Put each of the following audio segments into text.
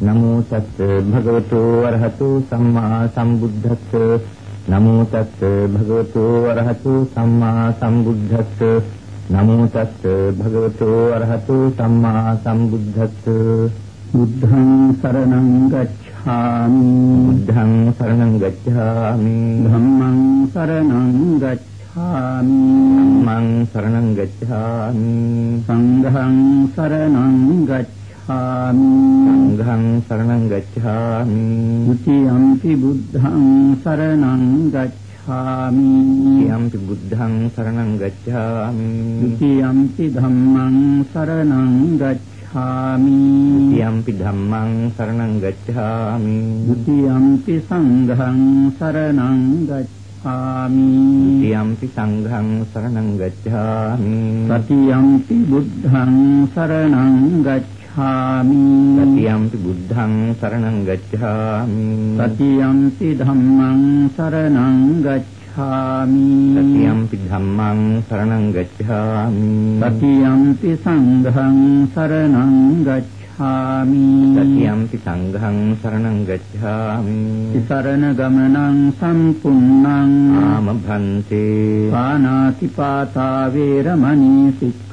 නමෝ තස්ස භගවතු වරහතු සම්මා සම්බුද්දස්ස. නමෝ තස්ස භගවතු වරහතු සම්මා සම්බුද්දස්ස. නමෝ තස්ස භගවතු වරහතු සම්මා සම්බුද්දස්ස. බුද්ධං සරණං ගච්ඡාමි. බුද්ධං සරණං ගච්ඡාමි. ධම්මං සරණං ගච්ඡාමි. මං සරණං ගච්ඡාමි. සංඝං සරණං ගච්ඡාමි සංඝං සරණං ගච්ඡාමි ဒုတိယံ පි බුද්ධං සරණං ගච්ඡාමි යම්පි බුද්ධං සරණං ගච්ඡාමි ဒုတိယံ පි ධම්මං සරණං ගච්ඡාමි යම්පි ධම්මං සරණං ගච්ඡාමි ဒုတိယံ පි සංඝං සරණං ගච්ඡාමි යම්පි සංඝං සරණං ගච්ඡාමි සතියම්පි බුද්ධං සරණං ගච්ඡාමි යම්පි බුද්ධං සරණං ගච්ඡාමි। සතියම්පි ධම්මං සරණං ගච්ඡාමි। යම්පි ධම්මං සරණං ගච්ඡාමි। සතියම්පි සංඝං සරණං ගච්ඡාමි। යම්පි සංඝං සරණං ගච්ඡාමි। සරණ ගමනං සම්පුන්නං ආම භන්තේ පානාති පාතා වේරමණී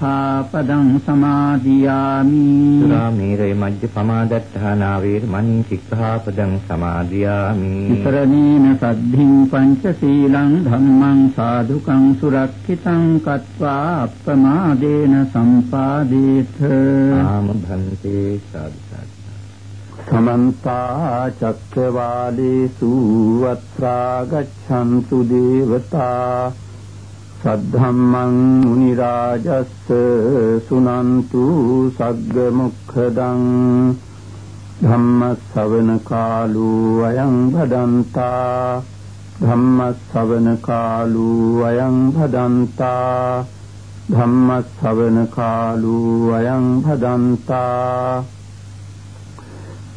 සික්ඛාපදං සමාදියාමි। සුරාමේරය මජ්ජ පමාදත්තානා වේරමණී සික්ඛාපදං සමාදියාමි। විතරණේන සද්ධින් පංචශීලං ධම්මං සාදුකං සුරක්ෂිතං කତ୍වා අප්පමාදේන සම්පාදේත। ආම භන්තේ සාදු සමන්ත චක්කවාලේසු අත්‍රා ගච්ඡන්තු දේවතා සද්ධම්මං මුනි රාජස්ස සුනන්තු සග්ග මොක්ඛදං ධම්ම ශ්‍රවණ කාලෝ අයං භදන්තා ධම්ම ශ්‍රවණ කාලෝ අයං භදන්තා ධම්ම ශ්‍රවණ කාලෝ අයං භදන්තා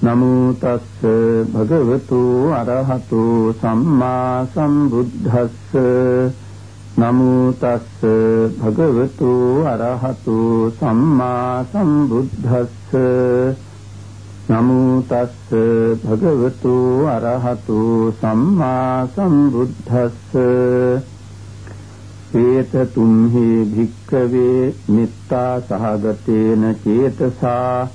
නමෝ තස්ස භගවතු අරහතු සම්මා සම්බුද්දස්ස නමෝ තස්ස භගවතු අරහතු සම්මා සම්බුද්දස්ස. නමෝ තස්ස භගවතු අරහතු සම්මා සම්බුද්දස්ස. ඒත තුම්හි භික්ඛවේ මිත්තා සහගතේන චේතසා.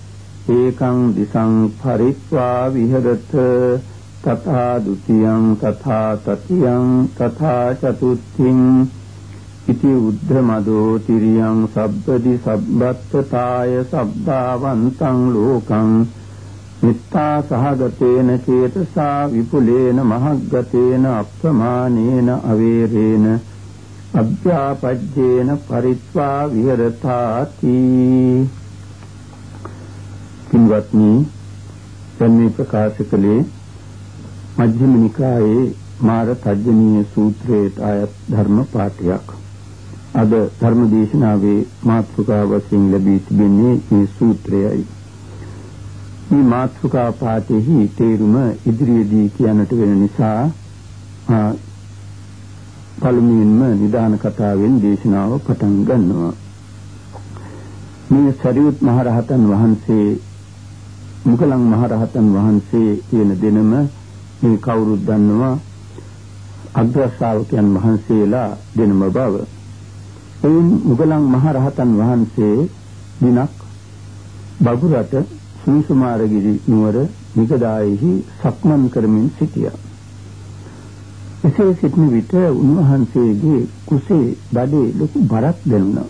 ඒකං දිසං පරිත්වා විහෙරත. තථා ဒ ුතියං තථා තතියං තථා චතුත්ථින් ඉති උද්ධමදෝ තිරියං සබ්බදි සබ්බත්තතාය සබ්බාවන්තං ලෝකං මිත්තා සහගතේන චේතසා විපුලේන මහග්ගතේන අප්‍රමාණේන අවේරේන අභ්‍යාපජ්ජේන පරිත්වා විහෙරතාති කින්වත්නි දැන් මේ ප්‍රකාශ කළේ මජ්ක්‍ධිම නිකායේ මාර තජ්ජනීය සූත්‍රයට අයත් ධර්ම පාඨයක්. අද ධර්ම දේශනාවේ මාතෘකාව වශයෙන් ලැබී තිබෙන්නේ මේ සූත්‍රයයි. මේ මාතෘකා පාඨෙහි තේරුම ඉදිරියේදී කියන්නට වෙන නිසා පළමුවෙන්ම නිදාන කතාවෙන් දේශනාව පටන් ගන්නවා. මේ සරියුත් මහ රහතන් වහන්සේ මුගලන් මහ රහතන් වහන්සේ කියන දෙනම මේ කවුරුත් දන්නවා අග්‍ර ශ්‍රාවකයන් වහන්සේලා දෙනම බව. එයින් මුගලන් මහ රහතන් වහන්සේ දිනක් බගුරට සුනිසුමාරගිරි නුවර නිගදායෙහි සක්මන් කරමින් සිටියා. එසේ සිටින විට උන්වහන්සේගේ කුසේ බඩේ ලොකු බරක් දැනුණා.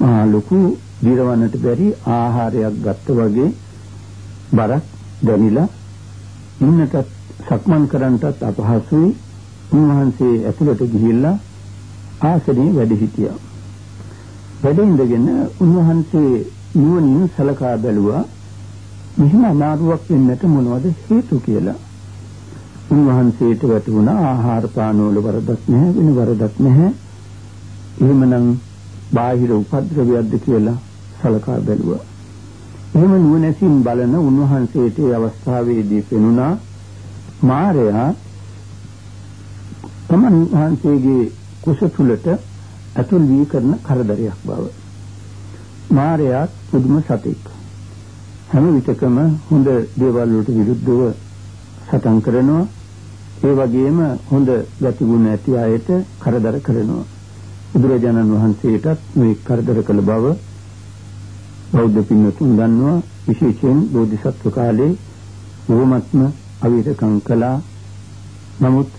මහා ලොකු දිරවන්නට බැරි ආහාරයක් ගත්ත වගේ බරක් දැනිලා ඉන්නටත් සක්මන් කරන්නටත් අපහසුයි. උන්වහන්සේ ඇතුළට ගිහිල්ලා ආසනයේ වැඩ හිටියා. වැඩ ඉඳගෙන උන්වහන්සේ නුවණින් සලකා බැලුවා මෙහිම අමාරුවක් වෙන්නට මොනවද හේතු කියලා. උන්වහන්සේට වැටුණා ආහාර පාන වල වරදක් නැහැ වෙන වරදක් නැහැ. එහෙමනම් බාහිර උපද්‍රවයක්ද කියලා සලකා බැලුවා. එහෙම නුවණැසින් බලන උන්වහන්සේට ඒ අවස්ථාවේදී පෙනුණා මාරයා තමන් වහන්සේගේ කුස තුලට ඇතුල් වී කරන කරදරයක් බව. මාරයා පුදුම සතෙක්. හැම විටකම හොඳ දේවල් වලට විරුද්ධව සටන් කරනවා. ඒ වගේම හොඳ ගතිගුණ ඇති අයට කරදර කරනවා. බුදුරජාණන් වහන්සේටත් මේ කරදර කළ බව බෞද්ධ පින්වතුන් දන්නවා විශේෂයෙන් බෝධිසත්ව කාලේ බොහොමත්ම අවිරකම් කළා. නමුත්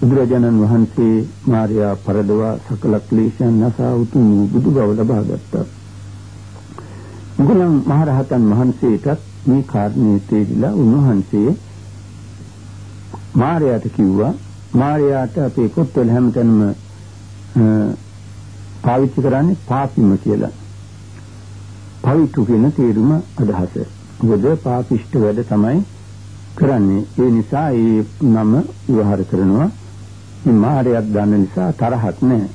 බුදුරජාණන් වහන්සේ මාර්යා පරදවා සකල ක්ලේශයන් නසා උතුම් බුදු බව ලබා ගත්තා. මුගලන් මහරහතන් වහන්සේටත් මේ කාරණේ තේරිලා උන්වහන්සේ මාර්යාට කිව්වා මාර්යාට අපේ පොත්වල හැමතැනම පාවිච්චි කරන්නේ පාපිම කියලා. පවිතු කියන තේරුම අදහස. මොකද පාපිෂ්ඨ වැඩ තමයි කරන්නේ. ඒ නිසා ඒ නම විවහාර කරනවා. මේ මායයක් ගන්න නිසා තරහක් නැහැ.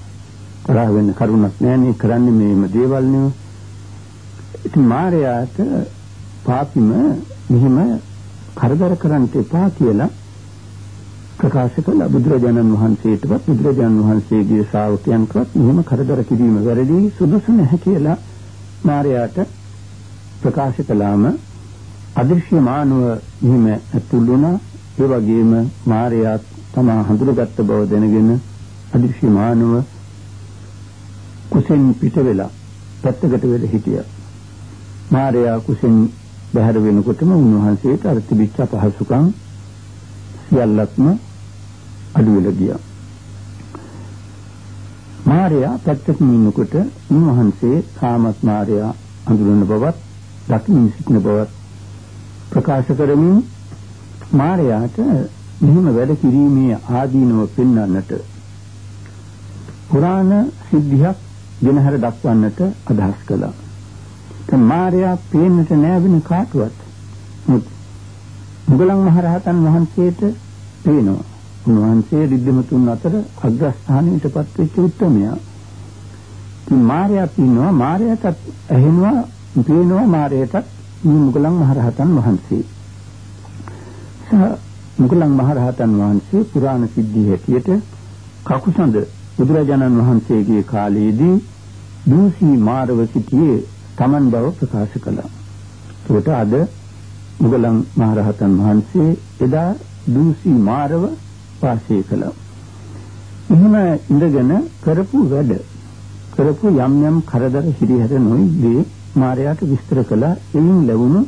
තරහ වෙන්න කරුණක් නැහැ නේ කරන්නේ මේම දේවල් නෙවෙයි. ඉතින් මායයට පාපිම මෙහිම කරදර කරන්න එපා කියලා ප්‍රකාශ කළ බුදුරජාණන් වහන්සේටවත් බුදුරජාණන් වහන්සේගේ ශ්‍රාවකයන්ටවත් මෙහෙම කරදර කිරීම වැරදි සුදුසු නැහැ කියලා මාරයාට ප්‍රකාශ කළාම අදෘශ්‍යමානව මෙහෙම ඇතුළු වුණා ඒ වගේම මාරයා තමා හඳුනගත්ත බව දැනගෙන අදෘශ්‍යමානව කුසෙන් පිට වෙලා පැත්තකට වෙලා හිටියා මාරයා කුසෙන් බැහැර වෙනකොටම උන්වහන්සේට අර තිබිච්ච අපහසුකම් සියල්ලක්ම අඩු වෙලා ගියා. මාර්යා පැත්තකින් ඉන්නකොට උන්වහන්සේ කාමත් මාර්යා අඳුරන බවත් දකින්න සිටින බවත් ප්‍රකාශ කරමින් මාර්යාට මෙහිම වැඩ කිරීමේ ආදීනව පෙන්වන්නට පුරාණ සිද්ධියක් ගෙනහැර දක්වන්නට අදහස් කළා. දැන් මාර්යා පේන්නට නෑ වෙන කාටවත්. මුගලන් මහරහතන් වහන්සේට පේනවා. උන්වහන්සේ රිද්දමතුන් අතර අග්‍රස්ථානයටපත් වෙච්ච උත්මයා. ඉතින් මාර්යා පින්නවා මාර්යාටත් ඇහෙනවා පේනවා මාර්යාටත් මේ මුගලන් මහරහතන් වහන්සේ. මුගලන් මහරහතන් වහන්සේ පුරාණ සිද්ධිය හැටියට කකුසඳ බුදුරජාණන් වහන්සේගේ කාලයේදී දූසී මාරව සිටියේ තමන් බව ප්‍රකාශ කළා. ඒකට අද මුගලන් මහරහතන් වහන්සේ එදා දූසී මාරව වාසය කළා. එහෙම ඉඳගෙන කරපු වැඩ කරපු යම් යම් කරදර හිරිහැර නොයිදී මාරයාට විස්තර කළා එයින් ලැබුණු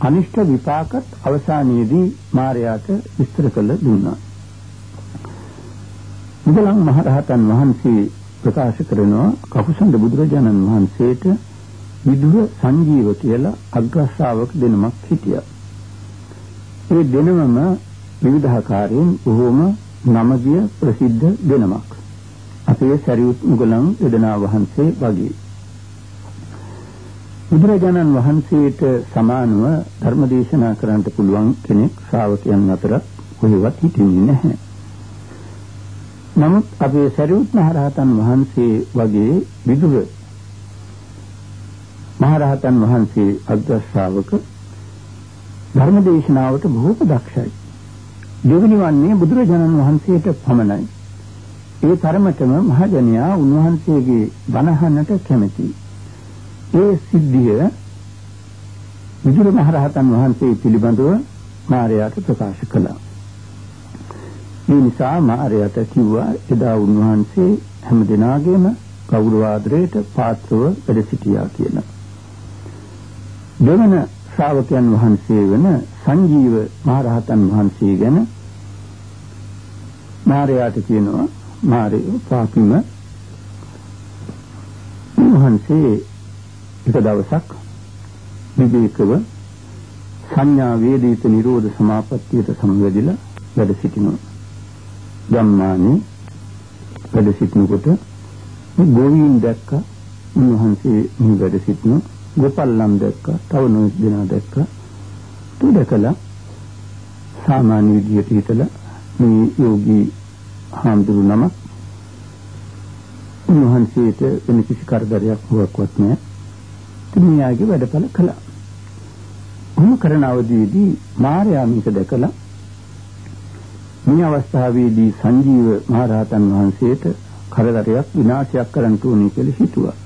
අනිෂ්ට විපාකත් අවසානයේදී මාරයාට විස්තර කළ දුන්නා. මුගලන් මහරහතන් වහන්සේ ප්‍රකාශ කරනවා කකුසඳ බුදුරජාණන් වහන්සේට විදුර සංජීව කියලා අග්‍රශ්‍රාවක දෙනමක් හිටියා. ඒ දෙනමම විවිධාකාරයෙන් බොහෝම නමගිය ප්‍රසිද්ධ දෙනමක්. අපේ සරියුත් මුගලන් දෙදනා වහන්සේ වගේ. බුදුරජාණන් වහන්සේට සමානව ධර්ම දේශනා කරන්නට පුළුවන් කෙනෙක් ශ්‍රාවකයන් අතර කොහෙවත් හිටින්නේ නැහැ. නමුත් අපේ සරියුත් මහරහතන් වහන්සේ වගේ විදුර මහරහතන් වහන්සේ අග්‍ර ශ්‍රාවක ධර්ම දේශනාවට බොහෝ දක්ෂයි. දෙවෙනි වන්නේ බුදුරජාණන් වහන්සේට පමණයි. ඒ තරමටම මහජනයා උන්වහන්සේගේ බණහන්නට කැමැතියි. ඒ සිද්ධිය විදුර මහරහතන් වහන්සේ පිළිබඳව මාරයාට ප්‍රකාශ කළා. ඒ නිසා මාරයාට කිව්වා එදා උන්වහන්සේ හැම දිනාගේම ගෞරව ආදරයට පාත්‍රව වැඩ සිටියා කියලා. දෙවන ශ්‍රාවකයන් වහන්සේ වන සංජීව මහරහතන් වහන්සේ ගැන මාරයාට කියනවා. මාරේ පාපිම වහන්සේ එක දවසක් විවේකව සංඥා වේදිත නිරෝධ සමාපත්තියට සමවැදිලා වැඩ සිටිනවා. ධම්මානේ වැඩ සිටිනකොට ගෝවීන් දැක්ක. උන්වහන්සේ මේ වැඩ සිටින ගෝපල්ලම් දැක්ක. තව නොයෙක් දෙනා දැක්ක. තු දැකලා සාමාන්‍ය විදියට හිතලා මේ යෝගී හාමුදුරු නම උන්වහන්සේට වෙන කිසි කරදරයක් හොක්වත් නැහැ. තුමියාගේ වැඩපල කළා. උන් කරන අවදීදී මාර්යා මේක දැකලා මේ අවස්ථාවේදී සංජීව මහරහතන් වහන්සේට කරදරයක් විනාශයක් කරන්න ඕනේ කියලා හිතුවා.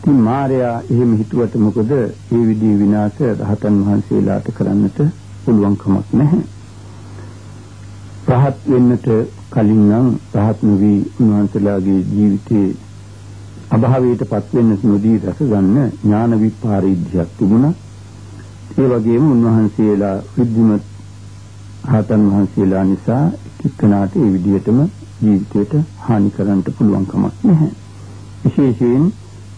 ඉතින් මාර්යා එහෙම හිතුවට මොකද ඒ විදිහේ විනාශ රහතන් වහන්සේලාට කරන්නට පුළුවන් කමක් නැහැ. රහත් වෙන්නට කලින් නම් රහත් නොවි උන්වහන්සේලාගේ ජීවිතේ අභාවයටපත් වෙන්න නොදී රස ගන්න ඥාන විපාරිද්‍යයක් තිබුණා. ඒ වගේම උන්වහන්සේලා විද්‍යමත් රහතන් වහන්සේලා නිසා එක්කනාට ඒ විදිහටම ජීවිතයට හානි කරන්නට පුළුවන් කමක් නැහැ. විශේෂයෙන්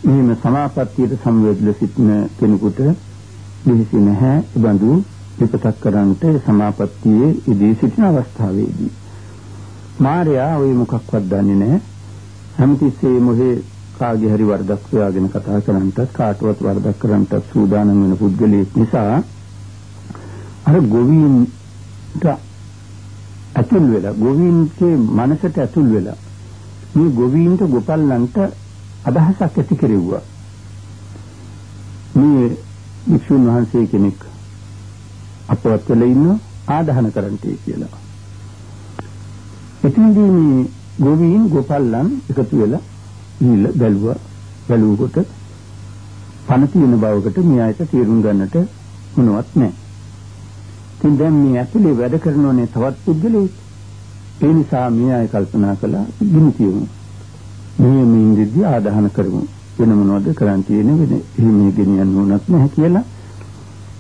මෙහිම සමාපත්තියට සම්වේදලා සිටින කෙනෙකුට දෙහිසි නැහැ. ඒ බඳු විපතක් කරන්නට සමාපත්තියේ ඉදී සිටින අවස්ථාවේදී මාර්යා ওই මොකක්වත් දන්නේ නැහැ හැමතිස්සේ මොහේ කාගේ හරි වරදක් හොයාගෙන කතා කරන්නටත් කාටවත් වරදක් කරන්නටත් සූදානම් වෙන පුද්ගලයෙක් නිසා අර ගෝවීන්ට ඇතුල් වෙලා ගෝවීන්ගේ මනසට ඇතුල් වෙලා මේ ගෝවීන්ට ගොපල්ලන්ට අදහසක් ඇති කෙරෙව්වා මේ වික්ෂුන් වහන්සේ කෙනෙක් අපවත් වෙලා ඉන්න ආදාහන කරන්ටේ කියලා. එතනදී මේ ගෝවීන් ගෝපල්ලන් එකතු වෙලා නිල බැලුවා බැලුවකොට පණ තියෙන බවකට මෙයාට තේරුම් ගන්නට මොනවත් නැහැ. ඉතින් දැන් මේ ඇතුලේ වැඩ කරනෝනේ තවත් පුද්ගලෙක්. ඒ නිසා මෙයා කල්පනා කළා ගිනි තියමු. මේ මේ ඉඳිද්දී ආදාහන කරමු. වෙන මොනවද කරන් තියෙන්නේ වෙන එහෙම ගෙනියන්න ඕනත් නැහැ කියලා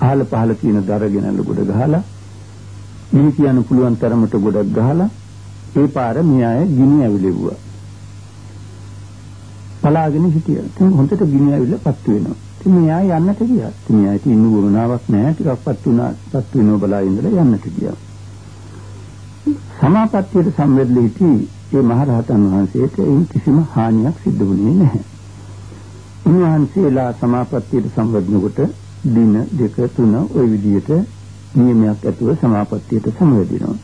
අහල පහල තියෙන දරගෙනල්ල ගොඩ ගහලා මිනි කියන්න පුළුවන් තරමට ගොඩක් ගහලා ඒ පාර මියාය ගිනි ඇවිලෙව්වා. පලාගෙන හිටියා. ඉතින් හොඳට ගිනි ඇවිල්ලා පත්තු වෙනවා. ඉතින් මෙයා යන්නට ගියා. ඉතින් මෙයාට ඉන්න වුණාවක් නැහැ. ටිකක් පත්තු වුණා. පත්තු වෙනව බලා ඉඳලා යන්නට ගියා. සමාපත්තියට සම්බන්ධ හිටි ඒ මහරහතන් වහන්සේට ඒ කිසිම හානියක් සිදු වුණේ නැහැ. උන්වහන්සේලා සමාපත්තියට සම්බන්ධ කොට දින දෙක තුන ওই විදිහට නියමයක් ඇතුව සමාපත්තියට සමවැදිනවා.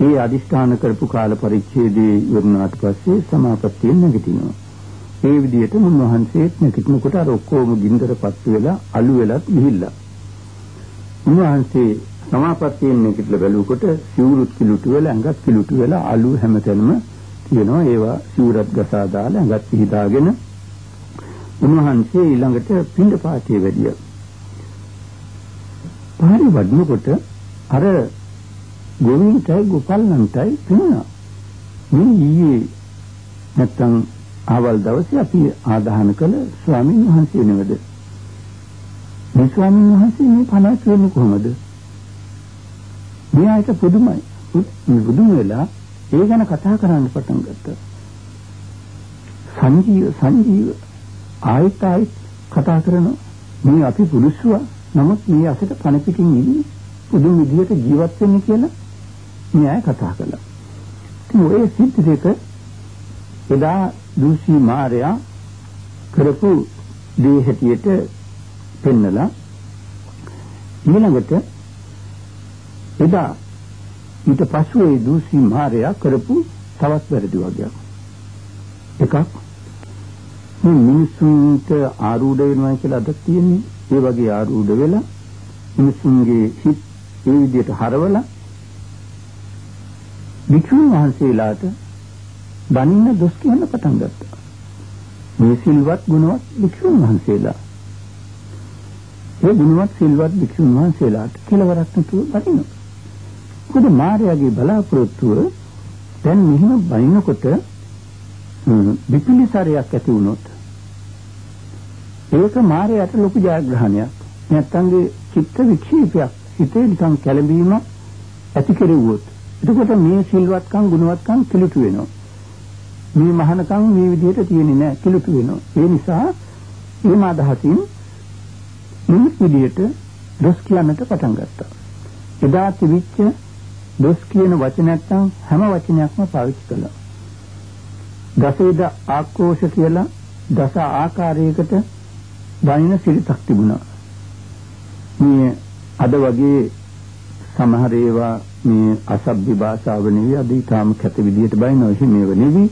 ඒ අදිෂ්ඨාන කරපු කාල පරිච්ඡේදයේ වුණාට පස්සේ සමාපත්තිය නැගිටිනවා. ඒ විදිහට මුන්වහන්සේත් නැගිටිනකොට අර ඔක්කොම ගින්දරපත් වෙලා අලු වෙලත් ගිහිල්ලා. උන්වහන්සේ සමාපත්තියෙන් නැගිටලා බැලුවකොට සිවුරුත් කිලුටු වෙලා ඇඟත් කිලුටු වෙලා අලු හැමතැනම තියෙනවා. ඒවා සිවුරත් ගසා දාලා ඇඟත් පිහිදාගෙන උන්වහන්සේ ඊළඟට පින්ඩ පාතිය වැඩියා. පාරේ වඩනකොට අර ගෝවින්දයි ගෝපල්ලන්ටයි පෙනුණා. මේ ඊයේ නැත්තම් ආවල් දවසේ අපි ආදාහන කළ ස්වාමීන් වහන්සේ නෙවෙද? මේ ස්වාමීන් වහන්සේ මේ පණක් වෙන්නේ කොහොමද? මෙයාට පුදුමයි. මේ පුදුම වෙලා ඒ ගැන කතා කරන්න පටන් ගත්තා. සංජීව සංජීව ආයෙත් ආයෙත් කතා කරනවා. මේ අපි පුරුෂුවා නමුත් මේ අසට පණ පිටින් ඉන්නේ පුදුම විදිහට ජීවත් වෙන්නේ කියලා න්යාය කතා කළා. ඉතින් ඔය සිද්ධ දෙක එදා දූෂී මාර්යා කරපු දේ හැටියට පෙන්නලා ඊළඟට එදා ඊට පස්සේ ඒ දූෂී මාර්යා කරපු තවත් වැරදි වගේක්. එකක් මේ මිනිසුන්ට ආරූඪ වෙනවා කියලා අදක් තියෙන්නේ ඒ වගේ ආරූඪ වෙලා මිනිසුන්ගේ හිත් ඒ විදිහට හරවලා වික්ෂුන් වහන්සේලාට බනින්න දොස් කියන්න පටන් ගත්තා. මේ සිල්වත් ගුණවත් වික්ෂුන් වහන්සේලා. ඒ ගුණවත් සිල්වත් වික්ෂුන් වහන්සේලාට කෙලවරක් නැතුව බනින්න. මොකද මාර්යාගේ බලාපොරොත්තුව දැන් මෙහෙම බලනකොට විපිලිසරයක් ඇති වුණොත්. ඒක මායයට ලොකු ජයග්‍රහණයක්. නැත්තන්ගේ චිත්ත වික්ෂේපයක් හිතේ නිකන් කැළඹීමක් ඇති කෙරෙව්වොත් එතකොට මේ සිල්වත්කම් ගුණවත්කම් කිලුටු වෙනවා. මේ මහානකම් මේ විදිහට තියෙන්නේ නැහැ කිලුටු වෙනවා. ඒ නිසා එහෙම අදහසින් මිනිස් විදිහට දොස් කියන්නට පටන් ගත්තා. එදා තිබිච්ච දොස් කියන වචනයක් හැම වචනයක්ම පාවිච්චි කළා. දසේද ආක්‍රෝෂ කියලා දස ආකාරයකට බනින සිරිතක් තිබුණා. මේ අද වගේ සමහර ඒවා මේ අසභ්‍ය භාෂාව නෙවෙයි අද ඊටාම කැත විදියට බනිනවා එහෙම ඒව නෙවෙයි.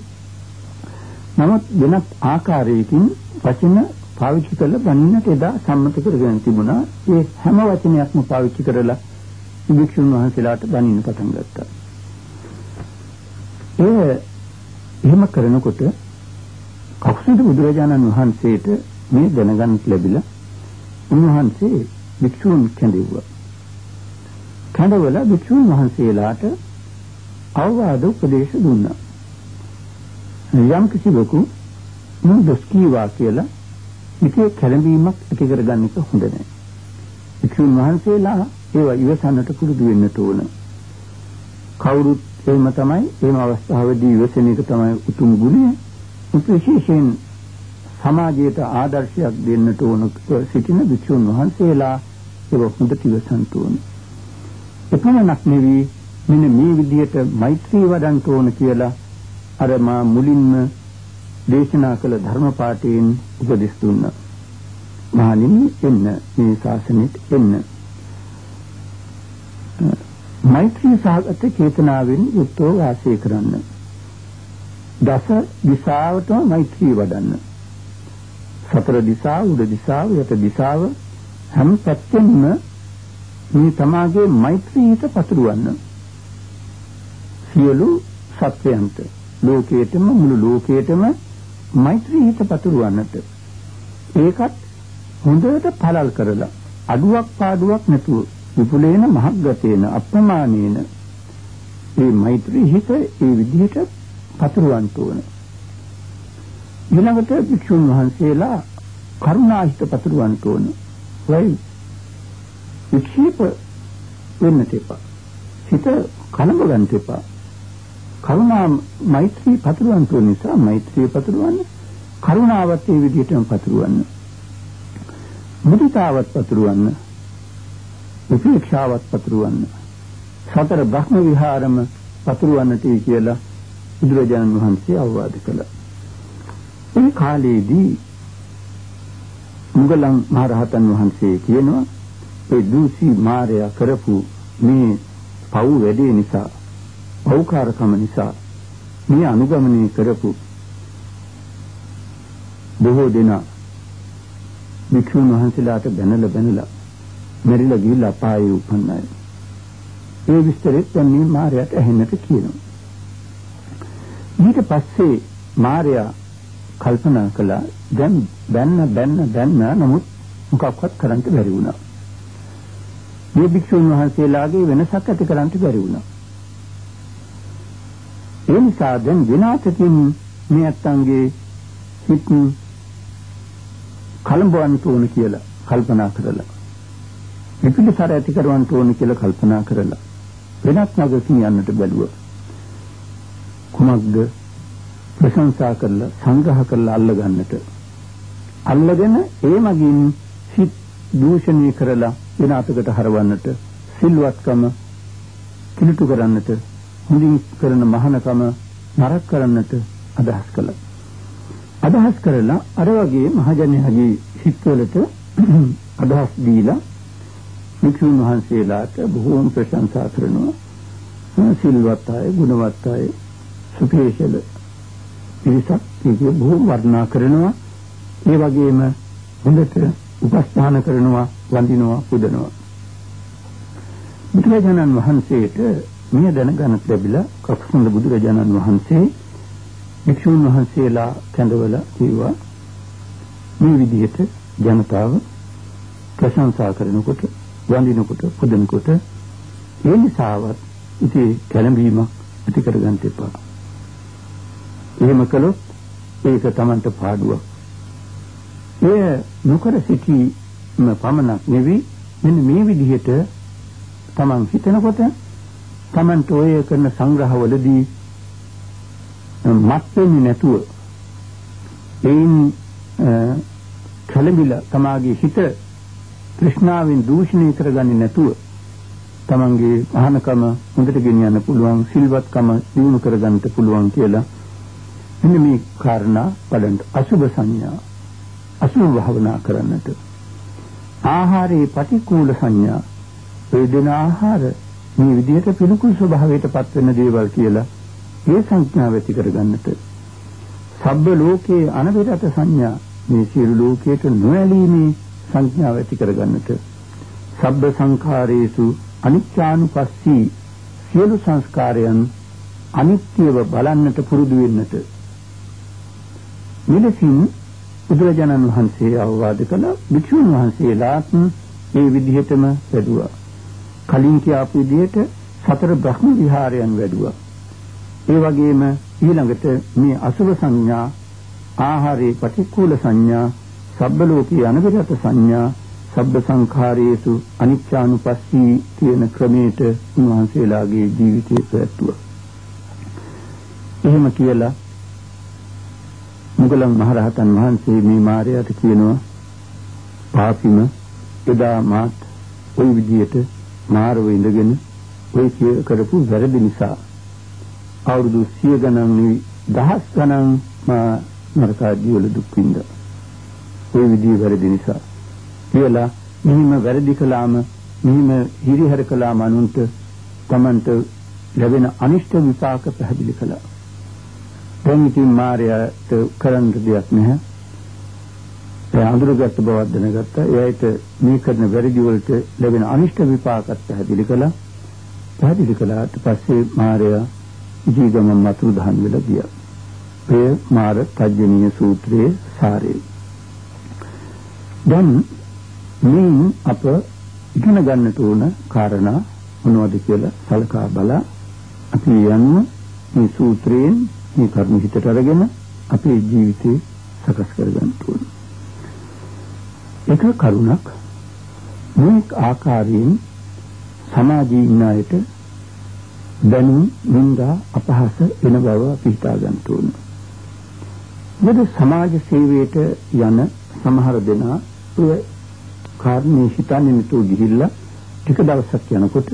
නමුත් වෙනත් ආකාරයකින් වචන පාවිච්චි කරලා බනින්නට එදා සම්මත කරගෙන තිබුණා. ඒ හැම වචනයක්ම පාවිච්චි කරලා භික්ෂුන් වහන්සේලාට බණින්න පටන් ගත්තා. ඒ එහෙම කරනකොට කෞසිද බුදුරජාණන් වහන්සේට මේ දැනගන්නට ලැබිලා උන්වහන්සේ භික්ෂුන් කැඳෙව්වා. කැඳවලා භික්ෂුන් වහන්සේලාට අවවාද උපදේශ දුන්නා. යම් කිසිවෙකු මම දොස් කීවා කියලා ඉතිේ කැළඹීමක් ඇති කරගන්න එක හොඳ නැහැ. භික්ෂුන් වහන්සේලා ඒවා ඉවසන්නට පුරුදු වෙන්නට ඕන. කවුරුත් එහෙම තමයි එහෙම අවස්ථාවේදී ඉවසන එක තමයි උතුම් ගුණය. විශේෂයෙන් සමාජයට ආදර්ශයක් දෙන්නට ඕන සිටින භික්ෂුන් වහන්සේලා ඒක හොඳට ඉවසන්ට ඕන. එපමණක් නෙවෙයි මෙන්න මේ විදිහට මෛත්‍රී වඩන්ට ඕන කියලා අර මා මුලින්ම දේශනා කළ ධර්ම පාඨයෙන් උපදෙස් දුන්නා. මහණෙනි එන්න මේ ශාසනයට එන්න මෛත්‍රී සාගත චේතනාවෙන් යුක්තව වාසය කරන්න. දස දිශාවටම මෛත්‍රී වඩන්න. සතර දිශාව, උඩ දිශාව, යට දිශාව හැම පැත්තෙම මේ තමාගේ මෛත්‍රී හිත පතුරවන්න. සියලු සත්වයන්ට ලෝකයේතම මුළු ලෝකයේතම මෛත්‍රී හිත පතුරවන්නට. ඒකත් හොඳට පළල් කරලා අඩුවක් පාඩුවක් නැතුව විපුලේන මහග්ගතේන අප්‍රමාණේන මේ මෛත්‍රී හිත ඒ විදිහට පතුරවන්න ඕන. ඊළඟට භික්ෂුන් වහන්සේලා කරුණාහිත පතුරවන්න ඕන. වෙයි. වික්ෂීප වෙන්න තේපා. හිත කලඹ ගන්න තේපා. කරුණා මෛත්‍රී පතුරවන්න ඕන නිසා මෛත්‍රී පතුරවන්න කරුණාවත් ඒ විදිහටම පතුරවන්න. මුදිතාවත් පතුරවන්න උපේක්ෂාවත් පතුරවන්න. සතර බ්‍රහ්ම විහාරම පතුරවන්නට කියලා බුදුරජාණන් වහන්සේ අවවාද කළා. ඒ කාලේදී මුගලන් මහරහතන් වහන්සේ කියනවා ඒ දූසි මාර්යා කරපු මේ පව් වැඩේ නිසා පෞකාරකම නිසා මේ අනුගමනය කරපු බොහෝ දෙනා වික්ෂුන් වහන්සේලාට බැනලා බැනලා මැරිලා ගිහිල්ලා අපායේ උපන් අය. ඒ විස්තරෙත් දැන් මේ මාර්යාට ඇහෙන්නට කියනවා. ඊට පස්සේ මාර්යා කල්පනා කළා දැන් බැන්න බැන්න බැන්න නමුත් මොකක්වත් කරන්න බැරි වුණා. මේ භික්ෂුන් වහන්සේලාගේ වෙනසක් ඇති කරන්න බැරි වුණා. ඒ නිසා දැන් විනාශකින් මේ අත්තන්ගේ හිත කලඹවන්න ඕන කියලා කල්පනා කරලා පිපිලිසර ඇති කරවන්න ඕන කියලා කල්පනා කරලා වෙනත් නගරකින් යන්නට බැලුවා. කුමක්ද ප්‍රශංසා කරලා සංග්‍රහ කරලා අල්ලගන්නට. අල්ලගෙන ඒ මගින් සිත් දූෂණය කරලා වෙන අතකට හරවන්නට සිල්වත්කම කිලුටු කරන්නට හොඳින් කරන මහානකම නරක කරන්නට අදහස් කළා. අදහස් කරලා අර වගේ මහජනයාගේ සිත්වලට අදහස් දීලා භික්ෂුන් වහන්සේලාට බොහෝම ප්‍රශංසා කරනවා. සිල්වත් අය ගුණවත් අය සුපේශල පිරිසක් කීකේ බොහෝම වර්ණනා කරනවා. ඒ වගේම හොඳට උපස්ථාන කරනවා වඳිනවා පුදනවා. බුදුරජාණන් වහන්සේට මෙය දැනගන්නට ලැබිලා කක්ෂුන්ද බුදුරජාණන් වහන්සේ භික්ෂුන් වහන්සේලා කැඳවලා කිව්වා මේ විදිහට ජනතාව ප්‍රශංසා කරනකොට වඳිනකොට පුදනකොට ඒ නිසාවත් ඉතින් කැළඹීමක් ඇති කරගන්න එපා. එහෙම කළොත් ඒක Tamanට පාඩුවක්. එය නොකර සිටීම පමණක් නෙවෙයි මෙන්න මේ විදිහට Taman හිතනකොට Tamanට ඔය කරන සංග්‍රහවලදී මත් වෙන්නේ නැතුව එයින් කලබිලා තමාගේ හිත තෘෂ්ණාවෙන් දූෂණය කරගන්නේ නැතුව තමන්ගේ මහානකම හොඳට ගෙනියන්න පුළුවන් සිල්වත්කම දිනු කරගන්න පුළුවන් කියලා මෙන්න මේ කාරණා බලන්න. අසුබ සංඥා අසුබ භාවනා කරන්නට. ආහාරයේ ප්‍රතිකූල සංඥා. වේදන ආහාර මේ විදිහට පිළිකුල් ස්වභාවයට පත් වෙන දේවල් කියලා ඒ සංඥාව ඇති කරගන්නට. සබ්බ ලෝකේ අනවිරත සංඥා මේ සියලු ලෝකයට නොඇලීමේ සංඥාව ඇති කරගන්නට සබ්බ සංඛාරේසු අනිත්‍යානුපස්සී සියලු සංස්කාරයන් අනිත්‍යව බලන්නට පුරුදු වෙන්නට මෙලෙසින් බුදුරජාණන් වහන්සේ අවවාද කළ භික්ෂුන් වහන්සේලාත් මේ විදිහටම වැඩුවා. කලින් කියාපු විදිහට සතර බ්‍රහ්ම විහාරයන් වැඩුවා. ඒ වගේම ඊළඟට මේ අසුභ සංඥා ආහාරේ පටික්කුල සංඥා සබ්බ ලෝකී අනවිරත සංඥා සබ්බ සංඛාරයේසු අනිච්චානුපස්සී කියන ක්‍රමයට උන්වහන්සේලාගේ ජීවිතය පැවැත්තුවා. එහෙම කියලා මුගලන් මහරහතන් වහන්සේ මේ මාර්යාට කියනවා පාපිම එදා මාත් ওই විදියට මාරව ඉඳගෙන ওই කරපු වැරදි නිසා අවුරුදු 100 ගණන් නෙවෙයි දහස් ගණන් මා නරකාදී වල දුක් විඳා. ওই විදිය වැරදි නිසා කියලා මෙහිම වැරදි කළාම මෙහිම හිරිහැර කළාම අනුන්ට Tamanට ලැබෙන අනිෂ්ට විපාක පැහැදිලි කළා. දැන් ඉතින් මාර්යාට කරන්න දෙයක් නැහැ. ඒ අඳුරගත්ත බවක් දැනගත්තා. එයාට මේ කරන වැරදි වලට ලැබෙන අනිෂ්ට විපාකත් පැහැදිලි කළා. පැහැදිලි කළාට පස්සේ මාර්යා ජීගම මතුරු දහන් වෙලා ගියා. ඒ මාර තජ්ජනීය සූත්‍රයේ සාරය. දැන් මේ අප ඉගෙන ගන්නට ඕන කාරණා මොනවද කියලා සලකා බලා අපි යන්න මේ සූත්‍රයෙන් මේ කර්ම හිතට අරගෙන අපේ ජීවිතේ සකස් කරගන්න ඕන. එක කරුණක් මේ ආකාරයෙන් සමාජී ඉන්න අයට දැනුම් නින්දා අපහාස එන බව අපි හිතා ගන්න ඕන. මොකද සමාජ සේවයට යන සමහර දෙනා ඔය කාරණේ හිතන්නේ නැතුව ගිහිල්ලා ටික දවසක් යනකොට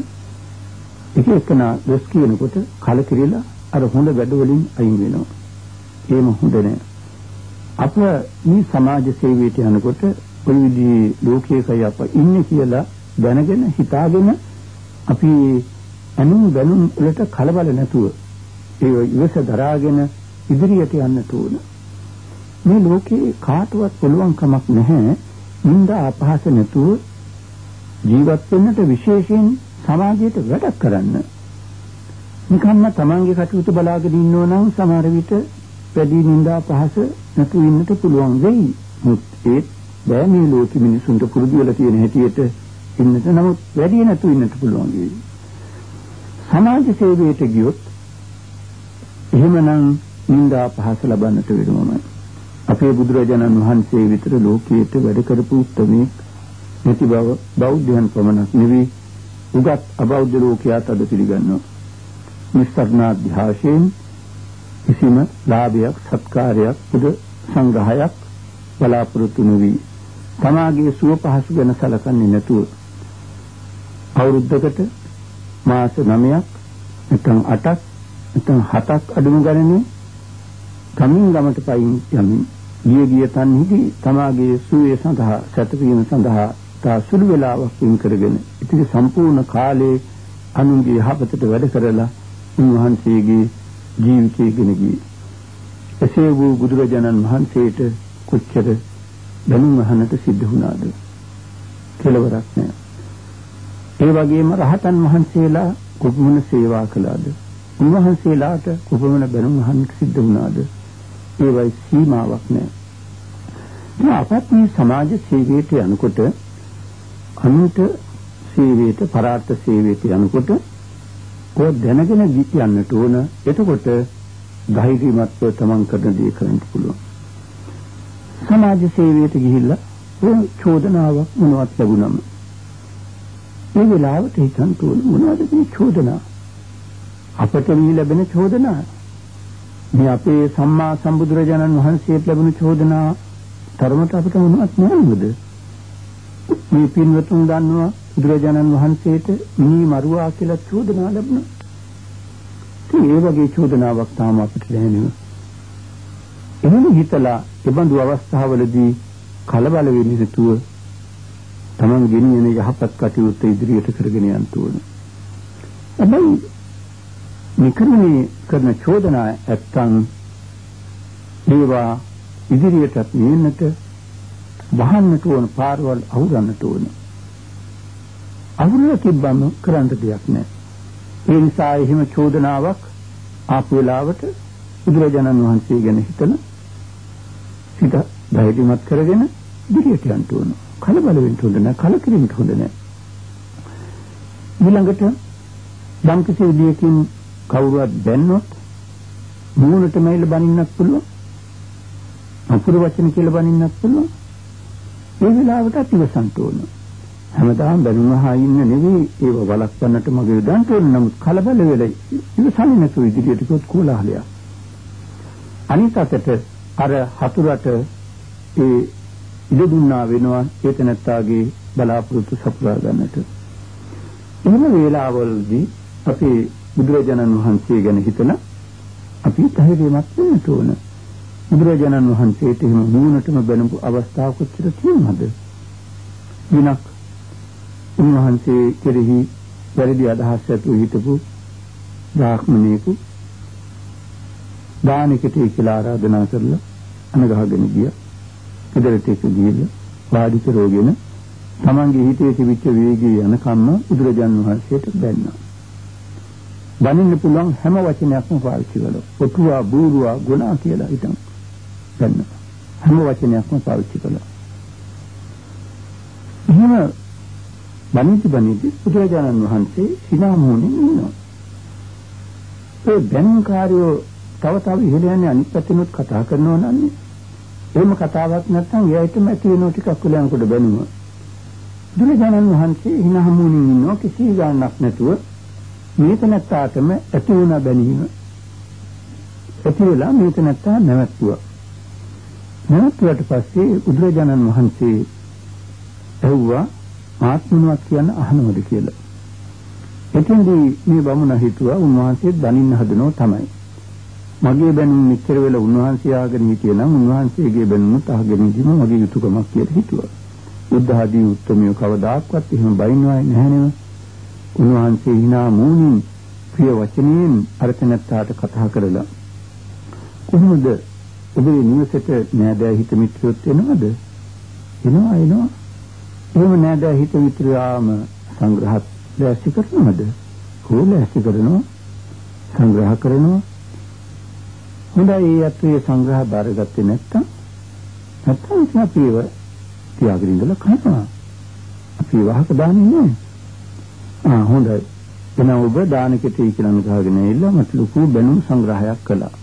එක එකනා දොස් කියනකොට කලකිරිලා අර හොඳ වැඩ වලින් අයින් වෙනවා. ඒම හොඳ නෑ. අප මේ සමාජ සේවයට යනකොට ඔය විදිහේ ලෝකයකයි අප ඉන්නේ කියලා දැනගෙන හිතාගෙන අපි අනුන් බැලුම් වලට කලබල නැතුව ඒ ඉවස දරාගෙන ඉදිරියට යන්න ඕන. මේ ලෝකේ කාටවත් පුළුවන් කමක් නැහැ නිന്ദා අපහාස නැතුව ජීවත් වෙන්නට විශේෂයෙන් සමාජයට වැඩක් කරන්න. නිකම්ම තමන්ගේ කටයුතු බලාගෙන ඉන්නෝ නම් සමහර විට වැඩි නිന്ദා අපහාස නැතුව ඉන්නට පුළුවන් වෙයි. මුත් ඒත් බෑ මේ ලෝකෙ මිනිසුන්ට පුරුදු වෙලා තියෙන හැටියට ඉන්නට නමුත් වැඩි නැතුව ඉන්නට පුළුවන් වෙයි. සමාජ සේවයට ගියොත් එහෙමනම් නිന്ദා අපහාස ලබන්නට වෙනවමයි. අපේ බුදුරජාණන් වහන්සේ විතර ලෝකයට වැඩ කරපු උත්මේ නැති බව බෞද්ධයන් පමණක් නෙවෙයි උගත් අබෞද්ධ ලෝකයාත් අද පිළිගන්නවා. නිස්සරණාධ්‍යාශයෙන් කිසිම ලාභයක් සත්කාරයක් පුද සංග්‍රහයක් බලාපොරොත්තු නොවි තමාගේ සුව පහසු ගැන සැලකන්නේ නැතුව අවුරුද්දකට මාස 9ක් නැත්නම් 8ක් නැත්නම් 7ක් අඩුම ගණනේ ගමින් ගමට පයින් යමින් ගිය ගිය තන්හිදී තමාගේ සුවේ සඳහා සැතපීම සඳහා තා සුළු වේලාවක් වින් කරගෙන ඉතිරි සම්පූර්ණ කාලේ අනුන්ගේ යහපතට වැඩ කරලා උන්වහන්සේගේ ජීවිතය ගෙන ගියේ. එසේ වූ බුදුරජාණන් වහන්සේට කොච්චර දැනුම් අහන්නට සිද්ධ වුණාද? කෙලවරක් නෑ. ඒ වගේම රහතන් වහන්සේලා කුපමණ සේවා කළාද? උන්වහන්සේලාට කුපමණ බැනුම් අහන්න සිද්ධ වුණාද? ඒවයි සීමාවක් නැහැ. අපත් මේ සමාජ සේවයට යනකොට අනුන්ට සේවයට පරාර්ථ සේවයට යනකොට ඔය දැනගෙන යන්නට ඕන. එතකොට ධෛර්යමත්ව තමන් කරන දේ කරන්න පුළුවන්. සමාජ සේවයට ගිහිල්ලා ඔය චෝදනාවක් මොනවත් ලැබුණම මේ වෙලාවට හිතන්න ඕන මොනවද මේ චෝදනා අපට මේ ලැබෙන චෝදනා මේ අපේ සම්මා සම්බුදුරජාණන් වහන්සේට ලැබුණු චෝදනා තරමට අපිට මොනවත් නැහැද? මේ පින්වතුන් දන්නවා බුදුරජාණන් වහන්සේට මිනි මරුවා කියලා චෝදනා ලැබුණා. ඒ වගේ චෝදනාවක් තාම අපිට දැනෙනවා. එහෙම හිතලා ඒබඳු අවස්ථාවලදී කලබල වෙන්නේ නැතුව තමන් ගෙනියන යහපත් කටයුතු ඉදිරියට කරගෙන යන්න ඕන. හැබැයි නිකරණේ කරන චෝදනා ඇත්තන් ඒවා ඉදිරියටත් නියන්නට වහන්නට ඕන පාරවල් අවුරන්නට ඕන. අවුරලා තිබ්බම කරන්න දෙයක් නැහැ. ඒ නිසා එහෙම චෝදනාවක් ආපු වෙලාවට බුදුරජාණන් වහන්සේ ගැන හිතන සිත ධෛර්යමත් කරගෙන ඉදිරියට යන්න ඕන. කලබල වෙන්න හොඳ නැහැ, කලකිරීම හොඳ නැහැ. ඊළඟට යම් කිසි විදියකින් කවුරුවත් දැන්නොත් මූණට මයිල බනින්නත් පුළුවන්. අකුරු වචන කියලා බනින්නත් පුළුවන්. ඒ වෙලාවට ඉවසන්න ඕන. හැමදාම බැනුමහා ඉන්න නෙවෙයි ඒව වළක්වන්නට මගේ දන්ට ඕන නමුත් කලබල වෙලා ඉවසන්නේ නැතුව ඉදිරියට ගොත් කෝලාහලයක්. අනිත් අතට අර හතුරට ඒ ඉඩ දුන්නා වෙනවා ඒතනත්තාගේ බලාපොරොත්තු සපුරා ගන්නට. එහෙම වේලාවලදී අපි බුදුරජාණන් වහන්සේ ගැන හිතලා අපි ධෛර්යමත් වෙන්න ඕන. බුදුරජාණන් වහන්සේට එහෙම නුවණටම බැනපු අවස්ථා කොච්චර තියෙනවද? විනක් උන්වහන්සේ කෙරෙහි වැරදි අදහස් ඇතුව හිටපු බ්‍රාහ්මණයෙකු දානකට කියලා ආරාධනා කරලා අනගහගෙන ගියා. ඉදිරියට ඒක ගිහිල්ලා වාඩි කරගෙන තමන්ගේ හිතේ තිබිච්ච වේගය යන කම්ම බුදුරජාණන් වහන්සේට බැන්නා. බනින්න පුළුවන් හැම වචනයක්ම පාවිච්චි කළා. ඔටුවා, බූරුවා, ගුණා කියලා හිතන්. ගන්න. හැම වචනයක්ම පාවිච්චි කළා. එහෙම බණිති බණිති බුදුරජාණන් වහන්සේ සිනාමෝනේ ඉන්නවා. ඒ බැංකාරයෝ තව තව ඉහළ යන්නේ අනිත් පැත්තෙනුත් කතා කරනවා නන්නේ. එහෙම කතාවක් නැත්නම් එයාටම ඇති වෙන ටිකක් උලයන්කොට බැනුම. බුදුරජාණන් වහන්සේ හිනහමුනින් ඉන්නවා කිසි ගාණක් නැතුව මේක නැත්තාටම ඇති වුණ බැනීම. ඇති වෙලා මේක නැත්තා නැවතුවා. නැවතුවට පස්සේ බුදුරජාණන් වහන්සේ ඇහුවා ආත්මනවත් කියන අහනවද කියලා. එතෙන්දී මේ බමුණ හිතුවා උන්වහන්සේ දනින්න හදනෝ තමයි. මගේ බැනුම් මෙච්චර වෙලා උන්වහන්සේ ආගෙන හිටියේ නම් උන්වහන්සේගේ බැනුමත් අහගෙන ඉඳීම මගේ යුතුයකමක් කියලා හිතුවා. බුද්ධ ආදී උත්තරමිය කවදාක්වත් එහෙම බයින්වයි නැහැ නේද? උන්වහන්සේ hina මූණින් ප්‍රිය වචනයෙන් අරතනත්තාට කතා කරලා කොහොමද ඔබේ නිවසේට නෑදෑ හිත මිත්‍රයොත් එනවද? එනවා එනවා. එහෙම නෑදෑ හිත මිත්‍රයාම සංග්‍රහත් දැසි කරනවද? කොහොමද කරනවා? සංග්‍රහ කරනවා. හොඳයි ඒ අත්වේ සංග්‍රහ බාරගත්තේ නැත්තම් නැත්තම් අපිව තියාගෙන ඉඳලා කනවා. අපි වහක දාන්නේ නෑ. ආ හොඳයි. එහෙනම් ඔබ දාන කෙටි කියලා ගහගෙන ඇවිල්ලා මට ලොකු බැනුම් සංග්‍රහයක් කළා.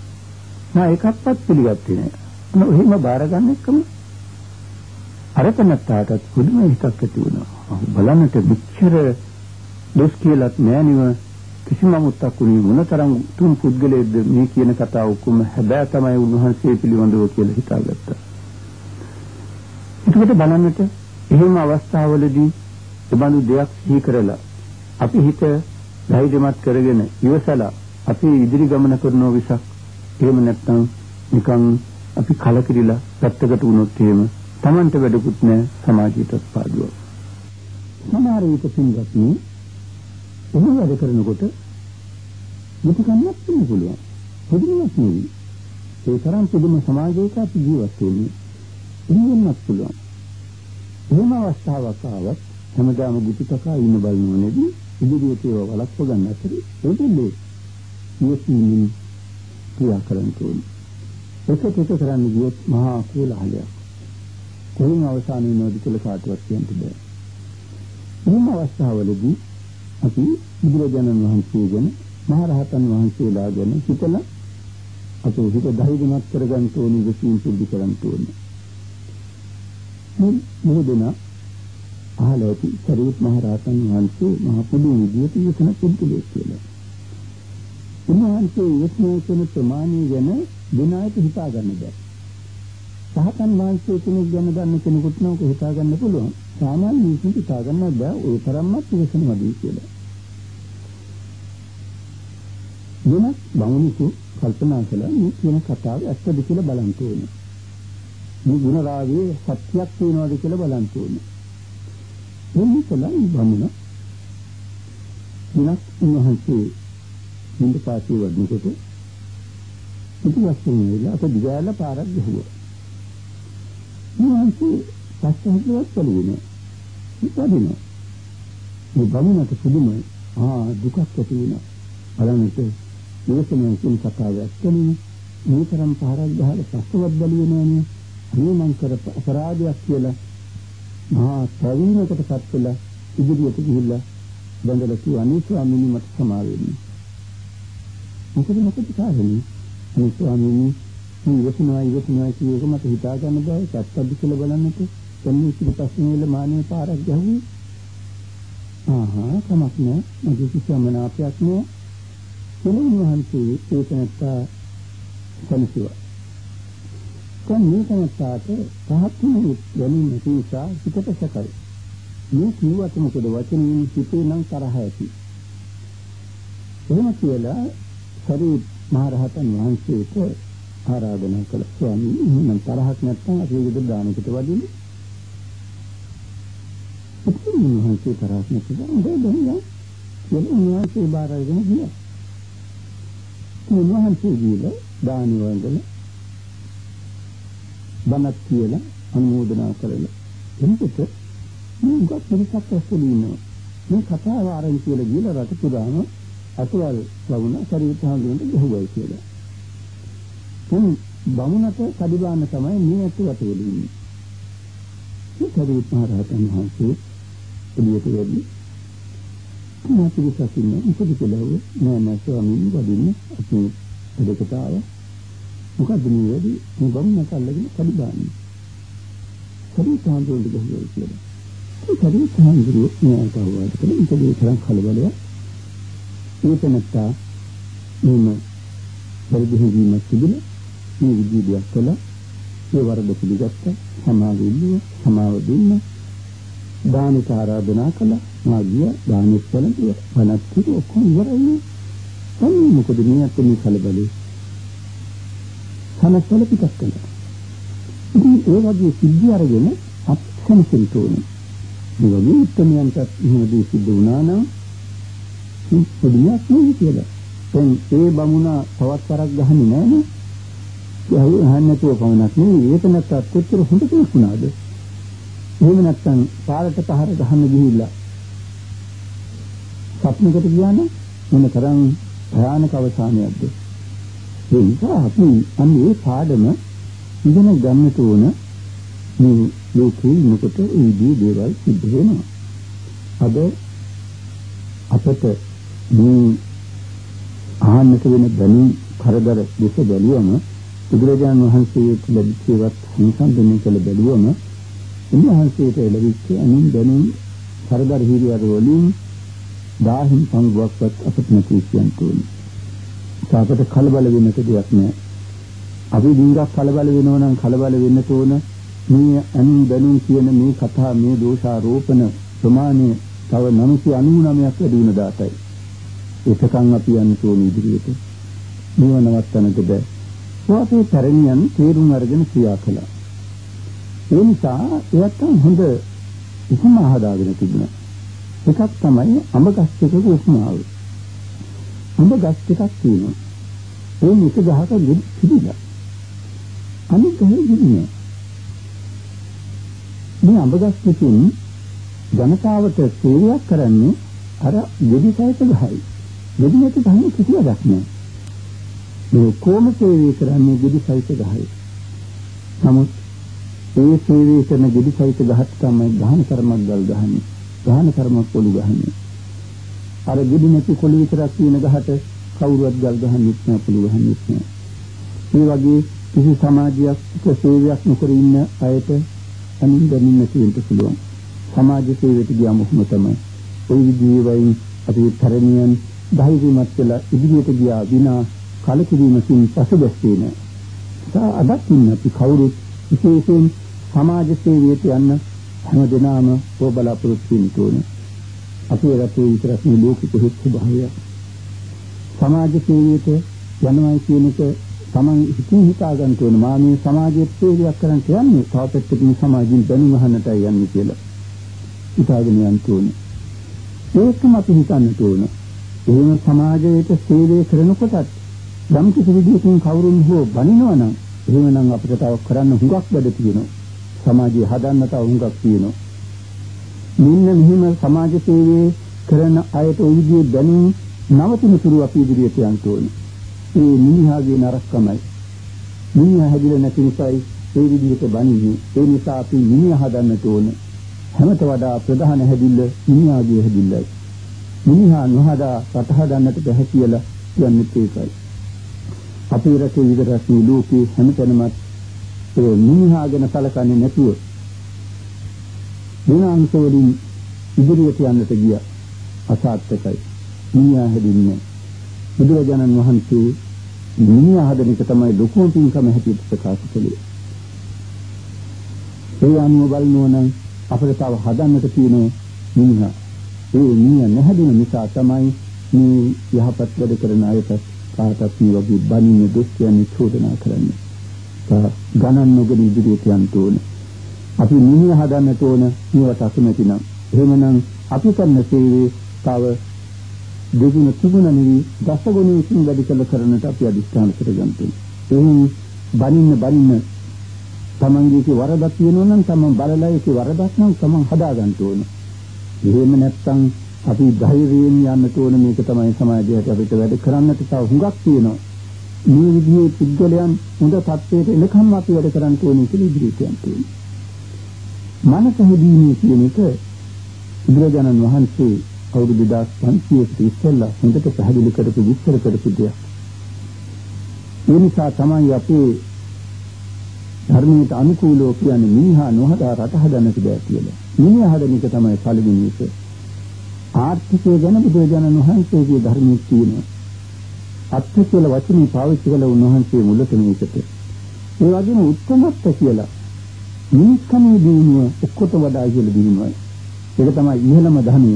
මම ඒකක්වත් පිළිගත්තේ නෑ. මොන එහෙම බාර ගන්න එකම අරතනත්තාටත් පුදුම හිතක් ඇති වුණා. බලන්නට මෙච්චර දොස් කියලාත් නෑනිව කිසිම මුත්තක් උනේ මොනතරම් තුන් පුද්ගලයෙක්ද මේ කියන කතාව ඔක්කොම හැබෑ තමයි උන්වහන්සේ පිළිබඳව කියලා හිතාගත්තා. එතකොට බලන්නට එහෙම අවස්ථාවලදී එබඳු දෙයක් සිහි කරලා අපි හිත ධෛර්යමත් කරගෙන ඉවසලා අපි ඉදිරි ගමන කරනෝ විසක් එහෙම නැත්නම් නිකන් අපි කලකිරිලා පැත්තකට වුණොත් එහෙම Tamanට වැඩකුත් නැහැ සමාජයටත් පාඩුවක්. සමහර විට පින්වත්නි එහෙම වැඩ කරනකොට මුතු කන්නත් වෙන්න පුළුවන්. පුදුමයක් නෙවෙයි. ඒ තරම් පුදුම සමාජයක අපි ජීවත් වෙන්නේ. එහෙමත් පුළුවන්. එහෙම අවස්ථාවක් ආවත් හැමදාම ගුටිතකා ඉන්න බලනෝ නෙවි ඉදිරියට ඒවා වළක්ව ගන්න අතරේ ඒකෙන්නේ යොසිමින් ක්‍රියා කරන්න ඕනේ. ඒක ටික කරන්න ගියොත් මහා කෝලහලයක්. කොහෙන් අවසාන වෙනවද කියලා කාටවත් කියන්න බෑ. මේ අවස්ථාවවලදී අපි බුදුරජාණන් වහන්සේ ගැන මහරහතන් වහන්සේලා ගැන හිතලා අපේ හිත ධෛර්යමත් කරගන්න ඕනේ විශ්ින් සිද්ධ කරන්න ඕනේ. මේ මොහොතේ අහලා ඇති සරියුත් මහ රහතන් වහන්සේ මහ පොඩි විදියට යොතන පුද්ගලයෙක් කියලා. උන්වහන්සේ යොත්නෝ කරන ප්‍රමාණය ගැන විනායක හිතා ගන්න බෑ. සහතන් වහන්සේ කෙනෙක් ගැන දන්න කෙනෙකුට නෝක හිතා ගන්න පුළුවන්. සාමාන්‍ය මිනිසුන්ට හිතා ගන්න බෑ ওই තරම්වත් ඉවසනවදී කියලා. වෙනත් බමුණෙකු කල්පනා කළා මේ කියන කතාව ඇත්තද කියලා බලන්න ඕනේ. මේ ගුණ රාගයේ සත්‍යයක් තියෙනවද කියලා බලන්න ඕනේ. එන්නේ කලින් බමුණ දිනක් උන්වහන්සේ නින්ද පාසී වඩනකොට පිටිවස්තුන් වෙලා අප දිගාලා පාරක් ගහුවා. උන්වහන්සේ පස්සහලවත් බලුනේ. ඉතින් මේ බමුණට පුදුමයි. ආ දුකක් ඇති වුණා. බලන්නට මේකම කියන කතාව ඇත්තනේ. මේ තරම් පාරක් ගහලා පස්සවත් බලුවේ නෑනේ. අනේ මං කර අපරාධයක් කියලා මහා ප්‍රවීණකටපත් වෙලා ඉදිරියට ගිහිල්ලා බඳලා කිව්වා අනේ ස්වාමීනි මට සමා වෙන්න. මොකද මොකද කාරණේ? අනේ ස්වාමීනි මේ ඉවසනවා ඉවසනවා කියන එක මට හිතා ගන්න බෑ. සත්‍යද කියලා බලන්නට එන්නේ ඉතිරි පස්සේ වල මානේ පාරක් ගැහුවේ. ආහා කමක් නෑ. මගේ කිසිම මනාපයක් නෑ. කෙනෙක් වහන්සේ ඒක නැත්තා සම්සිවා දැන් මේ තනස්සාට පහත් වෙන ගැනීම නිසා හිතට සැකයි. මේ කිව්වට මොකද වචනින් හිතේ නම් තරහ ඇති. එහෙම කියලා සරි මහරහතන් වහන්සේට ආරාධනා කළ ස්වාමී මම තරහක් නැත්නම් අපි විද දානකට වදින්න. ඉතින් මහන්සිය තරහක් නැත්නම් දෙන්න යන උන්වහන්සේ බාරගෙන ගියා. උන්වහන්සේ ගිහලා දානි වන්දන බණක් කියලා අනුමෝදනා කරලා. එනකොට මේ උගත් මිනිස්සුක් ඇස්සෙලි ඉන්නවා. මේ කතාව ආරම්භ කියලා ගිහලා රට පුරාම අතුවල් වුණ ශරීරය හඳුනන ගහුවයි කියලා. දැන් බමුණට කඩිබාන්න තමයි මේ අතුවට වෙලින්නේ මේ කඩිත් මහරහතන් වහන්සේ එළියට වෙන්නේ මාතික සකින්න මොකද කියලා නෑ නෑ ස්වාමීන් වහන්සේ අපි දෙකට ආවා මොකද්ද මේ වැඩි? මේ බමුණට අල්ලගෙන කඩි දාන්නේ? පරිතාන්දුරට ගහුවා කියලා. ඒ පරිතාන්දුරු මෙයාට අවවාද කළා ඉතින් තරම් කලබලය ඒක නැත්තා මෙම පරිදිහිවීම තිබුණ. මේ විදිහට කළා. ඒ වරද පිළිගත්ත. සමාව ඉල්ලුව සමාව දුන්න. දානික ආරාධනා කළා. මා ගිය. දානෙත් වලදී වනත් කිව්ව. ඔක්කොම ඉවරයි නේ මොකද මේ අතේ කලබලේ? සමස්තල පිටක් කළා. ඉතින් ඒ වගේ සිද්ධි අරගෙන අපසමසෙන්න ඕනේ. මේ වගේ උත්තරයන්ට එහෙමදී සිද්ධ වුණා නම් පොඩියක් නෙවෙයි කියලා. දැන් ඒ බමුණා තවත් කරක් ගහන්නේ නැහැ නේ. අහන්න නැතුව පමණක් නෙවෙයි ඒක නැත්තත් කොච්චර හොඳ කෙනෙක් වුණාද? එහෙම නැත්තම් පාරට පහර ගහන්න ගිහිල්ලා සත්නකට ගියා නම් මොන තරම් භයානක අවසානයක්ද? ඒ නිසා අපි අන්නේ පාඩම ඉගෙන ගන්නට ඕන මේ ලෝකේ ඉන්නකොට ඒ විදිහේ දේවල් සිද්ධ වෙනවා. අද අපට මේ ආහන්නට වෙන දැනුම් කරදර දෙස බැලුවම බුදුරජාණන් වහන්සේට ලැබිච්චවත් සංසන්දනය කළ බැලුවම උන්වහන්සේට ලැබිච්ච අනුන් දැනුම් කරදර හිරියර වලින් දාහින් පංගුවක්වත් අපිට නැති කියන්ට අපට කලබල වෙන්න දෙයක් නෑ. අපි දින්ගක් කලබල වෙනවා නම් කලබල වෙන්න තෝන මේ අනින් බැනුම් කියන මේ කතා මේ දෝෂාරෝපණ ප්‍රමාණය තව 999ක් වැඩි වුණ දාතයි. ඒකකන් අපි යන්න තෝන ඉදිරියට. මේව නවත්තන්නට බෑ. වාතේ තරණියන් තේරුම් අරගෙන ක්‍රියා කළා. ඒ නිසා එයත් හොඳ උපමා හදාගෙන තිබුණා. එකක් තමයි අඹ ගස් එකක උපමාව. අඹ ගස් ටිකක් තියෙනවා. ඒ මිස ගහක ගෙඩි පිළිලා. අනිත් ගහේ ගෙඩිනේ. මේ අඹ ගස් ටිකෙන් ජනතාවට සේවයක් කරන්නේ අර ගෙඩි සහිත ගහයි. ගෙඩි නැති ගහේ කිසි වැඩක් නැහැ. මේ කොම සේවය කරන්නේ ගෙඩි සහිත ගහයි. නමුත් ඒ සේවය කරන ගෙඩි සහිත ගහත් තමයි ගහන කර්මයක් ගල් ගහන්නේ. ගහන කර්මයක් පොළු ගහන්නේ. අර ගෙඩි නැති කොළු විතරක් තියෙන ගහට කවුරුවත් ගල් ගහන්නෙත් නෑ පොළු ගහන්නෙත් නෑ. මේ වගේ කිසි සමාජයක් සේවයක් නොකර ඉන්න අයට අනින් දැනින් නැති වෙන්න පුළුවන්. සමාජ සේවයට ගියාම කොහොම තමයි. ওই විදිහේ වයින් අපි තරණියන් ධෛර්යමත් වෙලා ඉදිරියට ගියා විනා කලකිරීමකින් පසුබැස්සේ නෑ. සා අදත් ඉන්න අපි කවුරුත් විශේෂයෙන් සමාජ සේවයට යන්න හැම දිනම ඕ බලාපොරොත්තු වෙන්න ඕනේ. අපේ රටේ විතරක් නෙවෙයි ලෝකෙක හිත් ස්වභාවය. සමාජ සේවයට යනවායි කියන එක තමන් හිතින් හිතා ගන්න ඕන මා මේ සමාජයේ සේවයක් කරන්න යන්නේ තව පැත්තකින් සමාජයෙන් දැනුම අහන්නටයි යන්නේ කියලා. හිතාගෙන යන්න ඕනේ. ඒකම අපි හිතන්නට ඕන. එහෙම සමාජයට සේවය කරනකොටත් යම් කිසි විදිහකින් කවුරුන් හෝ බනිනවා නම් එහෙමනම් අපිට තව කරන්න හුඟක් වැඩ තියෙනවා. සමාජය හදන්න තව හුඟක් තියෙනවා. මෙන්න මෙහිම සමාජ සේවයේ කරන අයට ওই විදිහේ දැනුම් නවතින තුරු අපි ඉදිරියට යන්න ඕනේ. ඒ මිනිහාගේ නරකමයි. මිනිහා හැදිලා නැති නිසායි ඒ විදිහට බණින්නේ. ඒ නිසා අපි මිනිහා හදන්නට ඕනේ. හැමත වඩා ප්‍රධාන හැදිල්ල මිනිහාගේ හැදිල්ලයි. මිනිහා නොහදා රට හදන්නට බැහැ කියලා කියන්නේ ඒකයි. අපේ රටේ විතරක් නෙවෙයි ලෝකේ හැමතැනම ඒ මිනිහා ගැන සැලකන්නේ නැතුව ගුණාංශ වලින් ඉදිරියට යන්නට ගිය අසාර්ථකයි. මිනිහා හැදින්නේ බුදුරජාණන් වහන්සේ මිනිහා හදන එක තමයි ලොකුම පින්කම හැටියට ප්‍රකාශ කළේ. ඒ අනුව බලනවා නම් අපිට තව හදන්නට තියෙන මිනිහා. ඒ මිනිහා නැහැදෙන නිසා තමයි මේ යහපත් වැඩ කරන අයට කාටත් මේ වගේ බණින්න දුක් කියන්නේ චෝදනා කරන්නේ. ගණන් නොගෙන ඉදිරියට යන්න ඕනේ. අපි මිනිහ හදන්නට ඕන මේවට අකමැති නම් එහෙමනම් අපි කරන සේවයේ තව දෙගුණ තුගුණ නෙවි දසගුණයකින් වැඩි කළ කරන්නට අපි අදිස්ථාන කරගන්න ඕනේ. බනින්න බනින්න තමන්ගේ වරදක් තියෙනවා නම් තමන් බලලා ඒකේ වරදක් නම් තමන් හදා ගන්න ඕනේ. එහෙම නැත්නම් අපි ධෛර්යයෙන් යන්න ඕන මේක තමයි සමාජයට අපිට වැඩ කරන්නට තව හුඟක් තියෙනවා. මේ විදිහේ පුද්ගලයන් හොඳ තත්ත්වයට එනකම් අපි වැඩ කරන්න ඕනේ කියලා ඉදිරියට යන්න ඕනේ. මනස හැදීමේ කියන එක බුදුරජාණන් වහන්සේ අවුරුදු 2500කට ඉස්සෙල්ලා හොඳට පැහැදිලි කරපු විස්තර කරපු දෙයක්. ඒ නිසා තමයි අපේ ධර්මයට අනුකූලව කියන්නේ මිනිහා නොහදා රට හදන්නට බෑ කියලා. මිනිහා හදන එක තමයි පළවෙනි එක. ආර්ථිකය ගැන බුදුරජාණන් වහන්සේගේ ධර්මයේ තියෙනවා. අත්‍ය කියලා වචනේ පාවිච්චි කළ උන්වහන්සේ මුලට මේකට. ඒ වගේම උත්තමත්ත කියලා මිනිස්කමේ දිනුව ඔක්කොට වඩා ඉහළ දිනුවයි. ඒක තමයි ඉහළම ධර්මය.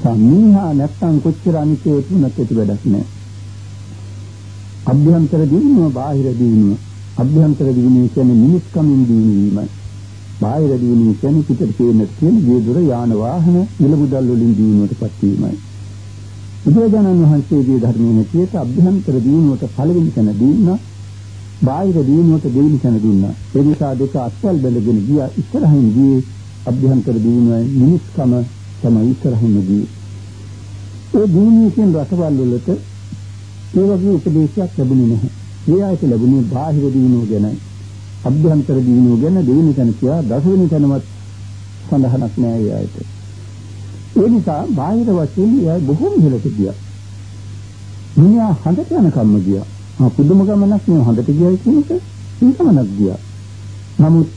සම්මීහා නැත්තම් කොච්චර අනිත්‍ය තුනක් ඇති වැඩක් නැහැ. අභ්‍යන්තර දිනුව බාහිර දිනුව. අභ්‍යන්තර දිනුව කියන්නේ මිනිස්කමින් දිනුවීමයි. බාහිර දිනුව කියන්නේ පිටට පේන තියෙන ජීදුර යාන වාහන ඉලමුදල් වලින් දිනුවටපත් වීමයි. බුදුරජාණන් වහන්සේගේ ධර්මයේ හැටියට අභ්‍යන්තර දිනුවට පළවෙනි තැන දුන්නා. බාහිර දිනුවට දෙවෙනි තැන දුන්නා. ඒ නිසා දෙක අත්වල බැලගෙන ගියා ඉස්සරහින් ගියේ අභ්‍යන්තර දිනුවයි මිනිස්කම තමයි ඉස්සරහින් ගියේ. ඒ දිනුවේ රසවල් වලට ඒ වගේ උපදේශයක් ලැබුණේ නැහැ. ඒ ආයත ලැබුණේ බාහිර දිනුව ගැනයි. අභ්‍යන්තර දිනුව ගැන දෙවෙනි තැන කියලා දසවෙනි තැනවත් සඳහනක් නැහැ ඒ ආයත. ඒ නිසා බාහිර වශයෙන් එයා බොහොම ඉහළට ගියා. මිනිහා හඳට යන කම්ම ගියා. ආ පුදුම ගමනක් නේ හඳට ගියයි කියන එක. ඒ ගමනක් ගියා. නමුත්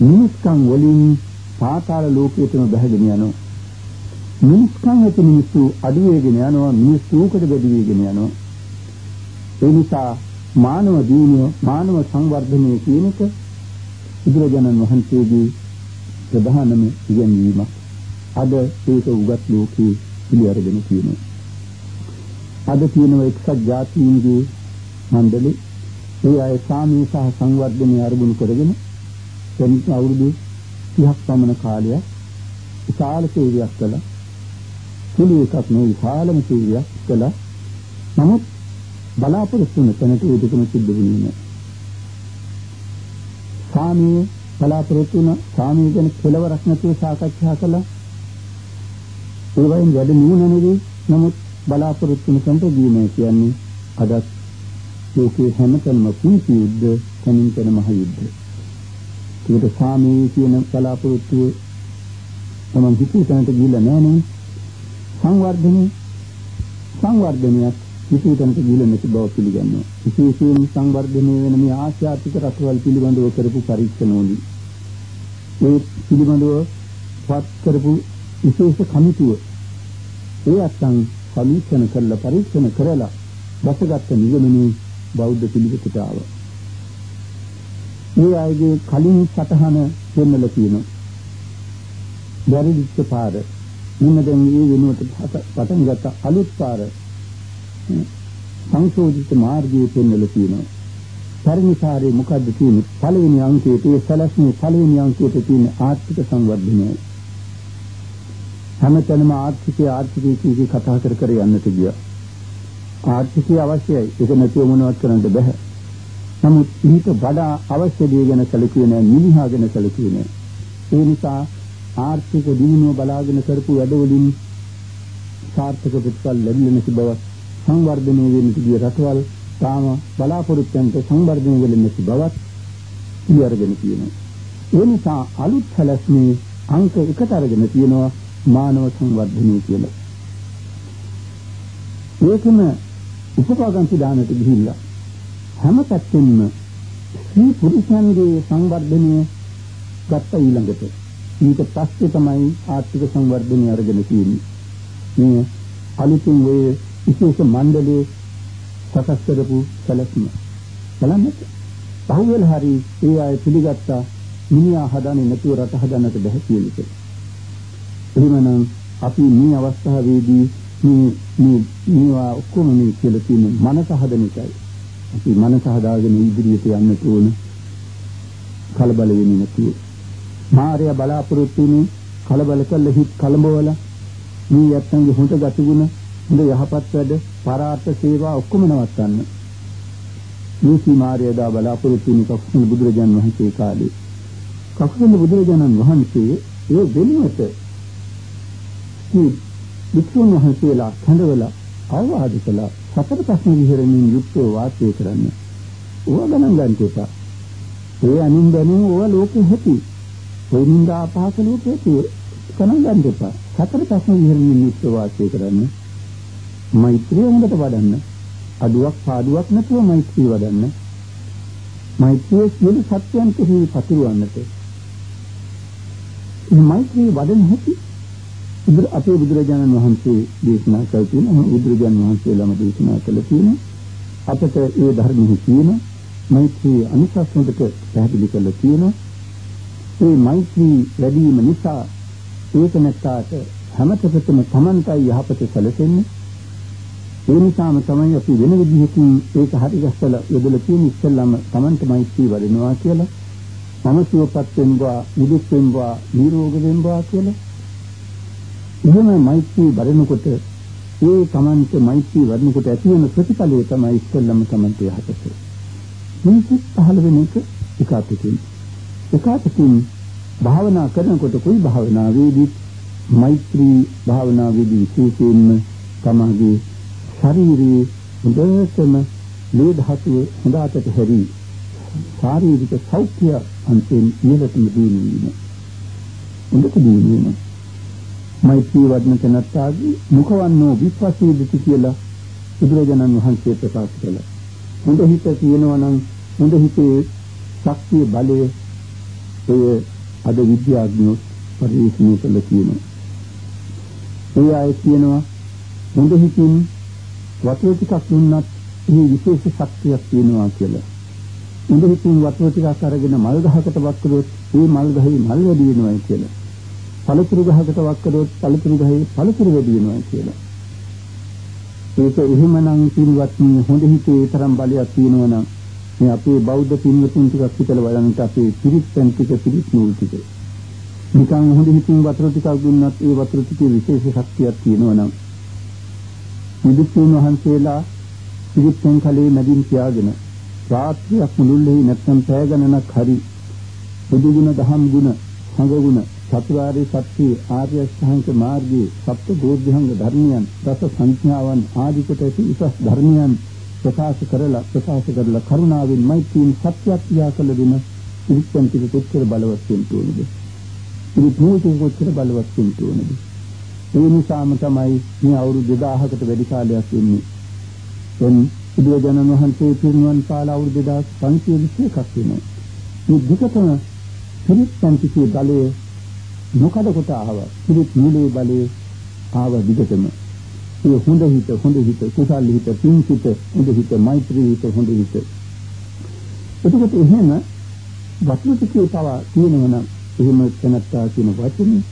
මිනිස්කම් වලින් පාතාල ලෝකයටම බැහැගෙන යනවා. මිනිස්කම් ඇති මිනිස්සු අඩු වෙගෙන යනවා මිනිස්සු උකට වැඩි වෙගෙන යනවා. ඒ නිසා මානව දියුණුව මානව සංවර්ධනය කියන එක බුදුරජාණන් වහන්සේගේ ප්‍රධානම ඉගැන්වීමක්. අද ඒක උගත් ලෝකේ පිළිඅරගෙන තියෙනවා. අද තියෙනවා එක්සත් ජාතීන්ගේ මණ්ඩලෙ ඒ අය සාමී සහ සංවර්ධනය අරමුණු කරගෙන දැන් අවුරුදු 30ක් පමණ කාලයක් විශාල සේවයක් කළා. සුළු එකක් නෙවෙයි විශාලම සේවයක් කළා. නමුත් බලාපොරොත්තු වෙන තැනට ඒ දෙකම සිද්ධ වෙන්නේ නැහැ. සාමීය බලාපොරොත්තු වෙන සාමීය ගැන කෙලවරක් නැතුව සාකච්ඡා කළා. ඒ වයින් වැඩ නුවණ නෙවෙයි නමුත් බලාපොරොත්තු වෙන තැනට ගියේ කියන්නේ අදත් ලෝකේ හැමතැනම කුංචි යුද්ධ තනින් තන මහ යුද්ධ. ඒකට සාමීය කියන බලාපොරොත්තු තමන් හිතේ තැනට ගිහිල්ලා නැහැ නේ. සංවර්ධනය සංවර්ධනයක් විශේෂයෙන්ම ගිහිල්ලා නැති බව පිළිගන්නවා. විශේෂයෙන් සංවර්ධනය වෙන මේ ආශ්‍යාතික රටවල් පිළිබඳව කරපු පරීක්ෂණවලදී ඒ පිළිබඳව පත් කරපු විශේෂ කමිටුව ඒ අත්සන් සමීක්ෂණ කළ පරීක්ෂණ කරලා දැසගත් නිගමනයේ බෞද්ධ පිළිවෙතට ආවා. මේ අයගේ කලින් සටහන දෙන්නලා තියෙනවා. බැරිදිච්ච පාර මෙන්න දැන් මේ වෙනුවට පටන් ගත්ත අලුත් පාර සංශෝධිත මාර්ගයේ පෙන්වලා තියෙනවා. පරිණිසාරේ මොකද්ද කියන්නේ? පළවෙනි අංකයේ ඒ සැලැස්මේ පළවෙනි අංකයට තියෙන ආර්ථික සංවර්ධනය. හැමතැනම ආර්ථිකය ආර්ථිකය කී කතා කර කර යන්නට ගියා. ආර්ථිකය අවශ්‍යයි. ඒක නැතුව මොනවත් කරන්න බෑ. නමුත් ඊට වඩා අවශ්‍ය දේ ගැන සැලකුවේ නැහැ, මිනිහා ගැන සැලකුවේ නැහැ. ඒ නිසා ආර්ථික දිනුව බලාගෙන කරපු වැඩවලින් සාර්ථක ප්‍රතිඵල ලැබෙන්නේ නැති බව සංවර්ධනය වෙන්න තිබිය රටවල් තාම බලාපොරොත්තුන්ට සංවර්ධනය වෙන්නේ නැති බවත් ඉවරගෙන තියෙනවා. ඒ නිසා අලුත් සැලැස්මේ අංක එකට අරගෙන තියෙනවා මානව සංවර්ධනය කියලා. ඒකම උපපාගන්ති දානට ගිහිල්ලා හැම පැත්තෙම ස්ත්‍රී පුරුෂයන්ගේ සංවර්ධනය ගත්ත ඊළඟට ඊට පස්සේ තමයි ආර්ථික සංවර්ධනය අරගෙන තියෙන්නේ. මේ අලුතින් වේ විශේෂ මණ්ඩලයේ සකස් කරපු සැලැස්ම. බලන්න. පහුවෙල හරි ඒ අය පිළිගත්තා මිනිහා හදන්නේ නැතුව රට හදන්නට බැහැ කියන එක. එහෙමනම් අපි මේ අවස්ථාවේදී මේ මේ මේවා ඔක්කොම මේ කියලා තියෙන මනස හදන එකයි. අපි මනස හදාගෙන ඉදිරියට යන්න ඕන. කලබල වෙන්නේ නැතුව. මාර්යා බලාපොරොත්තු වෙන්නේ කලබල කළ හිත් කලබවල මේ යත්තන්ගේ හොඳ ගතිගුණ හොඳ යහපත් වැඩ පරාර්ථ සේවා ඔක්කොම නවත්තන්න. මේ සීමාරය දා බලාපොරොත්තු වෙන කකුසල බුදුරජාන් වහන්සේ කාලේ. කකුසල බුදුරජාණන් වහන්සේ ඒ වෙනුවට මේ වික්ෂුන් වහන්සේලා කඳවලා අවවාද කළා සතර ප්‍රශ්න විහරණින් යුක්තව වාසය කරන්න. ඕවා ගණන් ගන්න එපා. ඒ අනින් දැනුම ඕවා ලෝකෙ හැටි. ඒ නින්දා අපහාස ලෝකෙ හැටි ගණන් ගන්න එපා. සතර ප්‍රශ්න විහරණින් යුක්තව වාසය කරන්න. මෛත්‍රිය හොඳට වඩන්න. අඩුවක් පාඩුවක් නැතුව මෛත්‍රිය වඩන්න. මෛත්‍රිය සියලු සත්‍යයන් කෙරෙහි පතිරවන්නට. මේ මෛත්‍රිය වඩන හැටි බුදු අපේ බුදුරජාණන් වහන්සේ දේශනා කළ තියෙන බුදුරජාණන් වහන්සේලාම දේශනා කළ තියෙන අපට ඒ ධර්මෙහි තියෙන මෛත්‍රී අනුශාසනකට පැහැදිලි කරලා තියෙන ඒ මෛත්‍රී වැඩි වීම නිසා ඒක නැත්තාට හැමතෙකම තමන්ටයි යහපත සැලසෙන්නේ. ඒ නිසාම තමයි අපි වෙන විදිහකින් ඒක හරි ගැස්සලා යොදලා තියෙන ඉස්සෙල්ලාම තමන්ට මෛත්‍රී වඩනවා කියලා. මම සුවපත් වෙනවා මුදුක් වෙනවා නිරෝග වෙනවා කියලා එහෙම මෛත්‍රී වඩනකොට ඒ තමන්ට මෛත්‍රී වඩනකොට ඇති වෙන ප්‍රතිඵලය තමයි ඉස්සෙල්ලාම තමන්ට යහපත මේක පහළ වෙන එක එකාතකින් එකාතකින් භාවනා කරනකොට કોઈ භාවනාවේදී මෛත්‍රී භාවනාවේදී විශේෂයෙන්ම තමගේ ශරීරයේ හොඳටම ලේ ධාතුව හොඳ අතට හැරි ශාරීරික සෞඛ්‍ය අන්තයෙන් ඉහළටම දිනුනේ. හොඳට දිනුනේ. මෛත්‍රී වඩන තැනත්තාගේ මුඛවන්නෝ විපස්සීදිති කියලා බුදුරජාණන් වහන්සේ ප්‍රකාශ කළා. හොඳ හිත තියෙනවා නම් හොඳ හිතේ ශක්තිය බලය ඒ අද විද්‍යාඥයෝ පරිශීලනය කළ කියනවා. ඒ අය කියනවා හොඳ හිතින් වතුර ටිකක් දුන්නත් මේ විශේෂ ශක්තියක් තියෙනවා කියලා. උඹ හිතින් වතුර ටිකක් අරගෙන මල් ගහකට වක් කළොත් ඒ මල් ගහේ මල් වැඩි වෙනවා කියලා. පළතුරු ගහකට වක් කළොත් පළතුරු ගහේ පළතුරු වැඩි වෙනවා කියලා. ඒක එහෙමනම් පින්වත්නි හොඳ හිතේ තරම් බලයක් තියෙනවා නම් මේ අපේ බෞද්ධ පින්වතුන් ටිකක් හිතලා බලන්නත් අපේ පිරිත් පෙන් ටික පිරිත් නූල් ටික. නිකන් හොඳ හිතින් වතුර ටිකක් දුන්නත් ඒ වතුර ටිකේ විශේෂ ශක්තියක් තියෙනවා නම් බුදුන් වහන්සේලා පිළිපෙන් කලේ මැදින් තියාගෙන රාත්‍රියක් මුළුල්ලේ නැත්නම් පැය ගණනක් හරි බුදු ගුණ දහම් ගුණ සංඝ ගුණ චතුරාර්ය සත්‍ය ආර්ය අෂ්ටාංග මාර්ගයේ සප්ත බෝධිංග ධර්මයන් රස සංඥාවන් ආදී කොට ඇති උසස් ධර්මයන් ප්‍රකාශ කරලා ප්‍රකාශ කරලා කරුණාවෙන් මෛත්‍රියෙන් සත්‍යයක් ක්‍රියා කළ දෙන පිළිපෙන් ටික කොච්චර බලවත් වෙන්න ඕනද? පිළිපෙන් කොච්චර බලවත් වෙන්න ඕනද? ඒ නිසාම තමයි මේ අවුරුදු 2000කට වැඩි කාලයක් ඉන්නේ. එන් බුදුරජාණන් වහන්සේ පිරිනුවන් පාල අවුරුදු 2521ක් වෙනවා. මේ දෙකම පිරිත් පන්තිකේ බලය නොකඩ කොට ආවා. පිරිත් නූලේ බලය ආව දිගටම. ඒ හොඳ හිත හොඳ හිත කුසල් හිත පින් හිත හොඳ හිත මෛත්‍රී හිත හොඳ හිත. එතකොට එහෙම වචන ටිකේ තව තියෙනවා නම් එහෙම තැනත්තා කියන වචනේ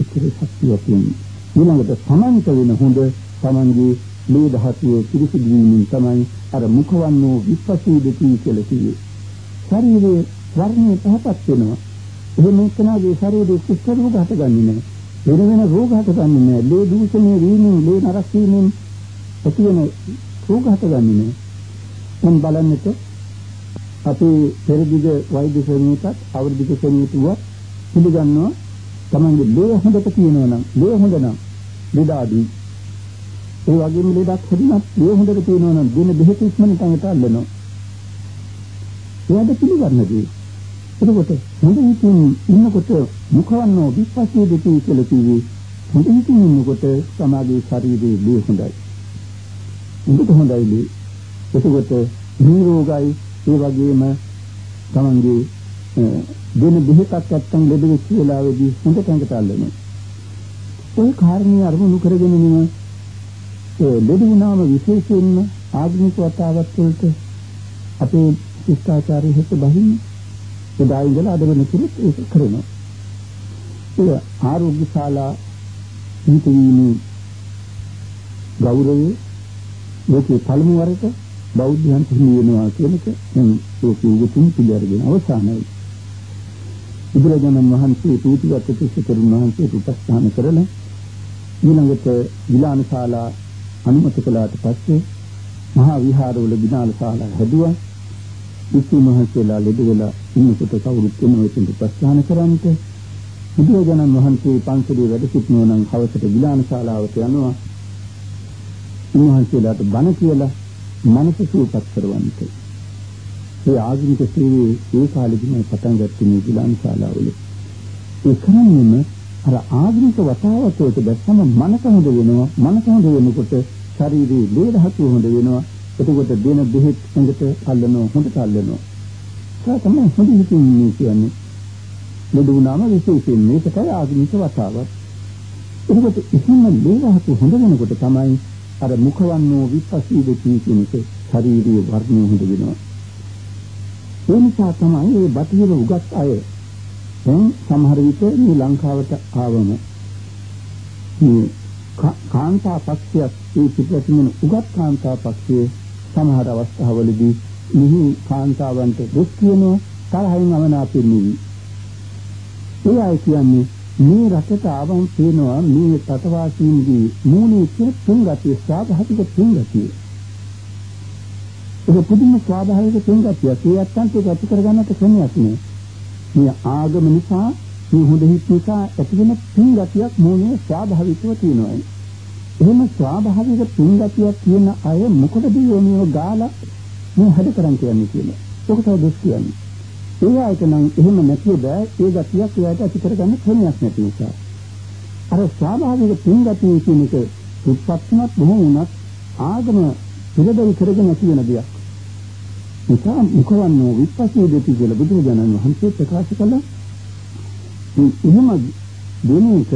උත්තර ශක්තිය තියෙනවා. ඊළඟට සමන්ත වෙන හොඳ තමන්ගේ මේ ධාතුවේ පිරිසිදු වීමෙන් තමයි අර මුඛවන්නෝ විපස්සීදති කියලා කිව්වේ. ශරීරයේ වර්ණය පහපත් වෙනවා. එහෙම එක්කනාගේ ශරීරයේ කුෂ්ඨ රෝග හටගන්නේ නැහැ. වෙන වෙන රෝග හටගන්නේ නැහැ. ලේ දූෂණය වීමෙන්, ලේ නරක වීමෙන් ඇති වෙන රෝග හටගන්නේ නැහැ. මම බලන්නට අපේ පෙරදිග වෛද්‍ය ශ්‍රේණියටත් අවෘද්ධික ශ්‍රේණියටුව පිළිගන්නවා තමන්ගේ ලේ හොඳට තියෙනවා නම් ලේ හොඳ නම් ලෙඩාදී ඒ වගේම ලෙඩක් හැදුනත් ලේ හොඳට තියෙනවා නම් දින දෙක ඉක්මනට අඟට අල්ලනවා එයාට පිළිගන්නදී එතකොට හොඳ හිතින් ඉන්නකොට මුඛවන්නෝ විපස්සේ දෙකේ කියලා කිව්වේ හොඳ හිතින් ඉන්නකොට සමාගයේ ශරීරයේ ලේ හොඳයි. හොඳට හොඳයි ලේ. එතකොට නිරෝගයි. ඒ වගේම තමන්ගේ දෙන බෙහෙතක් නැත්තම් ලෙඩ වෙච්ච වෙලාවේදී හොඳට ඇඟට අල්ලනවා. ওই කාරණේ අරමුණු කරගෙන නෙම ඒ ලෙඩ වුණාම විශේෂයෙන්ම ආධුනික වතාවත් වලට අපේ ශිෂ්ටාචාරය හිත බහින්න එදා ඉඳලා අද වෙනතුරුත් ඒක කරනවා. ඒ ආරෝග්‍ය ශාලා නීතිවීමේ ගෞරවය මේකේ පළමු වරට බෞද්ධයන්ට හිමි වෙනවා කියන එක මම ඒකේ උතුම් පිළිඅරගෙන අවසానයි. බුදුරජාණන් වහන්සේ පූජිත තිස්සතරුන් වහන්සේට උපස්ථාන කරලා ඊළඟට විලාන ශාලා අනුමත කළාට පස්සේ මහා විහාරවල විනාල ශාලා හැදුවා. විසු මහසේලා ලෙඩ වෙලා ඉන්නකොට කවුරුත් එනවෙතින් උපස්ථාන කරන්ට බුදුරජාණන් වහන්සේ පන්සලේ වැඩ සිටිනවා නම් හවසට විලාන ශාලාවට යනවා. උන්වහන්සේලාට බණ කියලා මනස සූපත් කරවන්නට. ඒ ආගමික ශ්‍රේණියේ ඒ කාලෙදිම පටන් ගත්තේ මේ විලාන ශාලාවල. ඒ කරන්නේම අර ආගමික වතාවතට දැස්සම මනස හොඳ වෙනවා. මනස හොඳ වෙනකොට ශරීරයේ ලේ ධාතු හොඳ වෙනවා. එතකොට දෙන බෙහෙත් හොඳට අල්ලනවා හොඳට අල්ලනවා. ඒක තමයි හොඳ හිතින් කියන්නේ. ලැබුණාම විශේෂයෙන් මේකටයි ආගමික වතාව. එතකොට ඉතින් ලේ ධාතු හොඳ වෙනකොට තමයි අර මුඛවන්නෝ විපස්සීද කියන එක ශාරීරික වර්ණය හොඳ වෙනවා. ඒ නිසා තමයි මේ බටහිර උගත් අය දැන් සමහර විට මේ ලංකාවට ආවම මේ කාන්තා පක්ෂයක් ඒ පිටතින් උගත් කාන්තා පක්ෂයේ සමහර අවස්ථාවලදී මිහි කාන්තාවන්ට දුක් කියනවා තරහින් අමනාපෙන් නෙවි. ඒ අය කියන්නේ මේ රටට ආවම පේනවා මේ රටවාසීන්ගේ මූලික තුන්ගතිය ස්වාභාවික තුන්ගතිය. ඒක පුදුම ස්වාභාවික තුන්ගතිය. ඒ අත්තන්ට ඒක ඇති කරගන්නට ක්‍රමයක් නෑ. මේ ආගම නිසා මේ හොඳ හිත් නිසා ඇතිවෙන තුන්ගතියක් මූලික ස්වාභාවිකව තියෙනවා. එහෙම ස්වාභාවික තුන්ගතියක් තියෙන අය මොකටද යෝනියෝ ගාලා මේ හැද කරන් කියන්නේ කියලා. ඔකට දුක් කියන්නේ. ඒ ආයත නම් එහෙම නැතිව බෑ ඒ ගතියක් එයාට ඇති කරගන්න ක්‍රමයක් නැති නිසා. අර ස්වාභාවික තුන්ගතිය කියන එක උත්පත්තිමත් බොහෝ වුණත් ආගම පිළිදෙල් කරගෙන ඇති වෙන දෙයක්. නිසා මුඛවන්නෝ විපස්සී දෙති කියලා බුදුරජාණන් වහන්සේ ප්‍රකාශ කළා. මේ එහෙම දෙන එක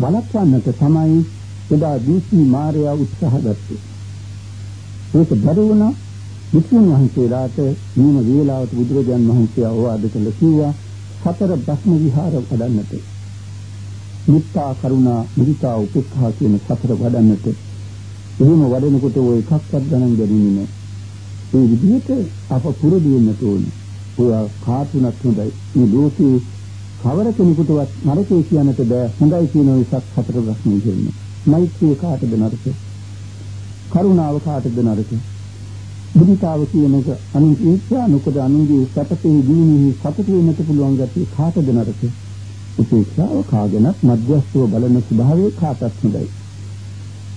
බලක්වන්නට තමයි එදා දීසි මාර්යා උත්සාහ ගත්තේ. ඒක බැරි වුණා විසුණු වහන්සේලාට නියම වේලාවට බුදුරජාන් වහන්සේ අවවාද කළ කිව්වා සතර භක්ම විහාර වඩන්නට. මුත්තා කරුණා මුදිතා උපේක්ඛා කියන සතර වඩන්නට. එහෙම වඩනකොට ඔය එකක්වත් ගණන් ගන්නේ නැහැ. ඒ විදිහට අප පුරුදු වෙන්න ඕනේ. ඔය කාතුණක් හොඳයි. මේ ලෝකේ කවර කෙනෙකුටවත් නරකේ කියන්නට බෑ. හොඳයි කියන එකක් හතර ප්‍රශ්න ඉන්නේ. මෛත්‍රිය කාටද නරක? කරුණාව කාටද නරක? මුදිතාව කියන එක අනුන් ඊර්ෂ්‍යා නොකර අනුන්ගේ සැපතේ දිනුනෙහි සතුට වෙන්නට පුළුවන් ගැටි කාටද නරක? උපේක්ෂාව කාගෙනත් මධ්‍යස්ථව බලන ස්වභාවය කාටත් හොඳයි.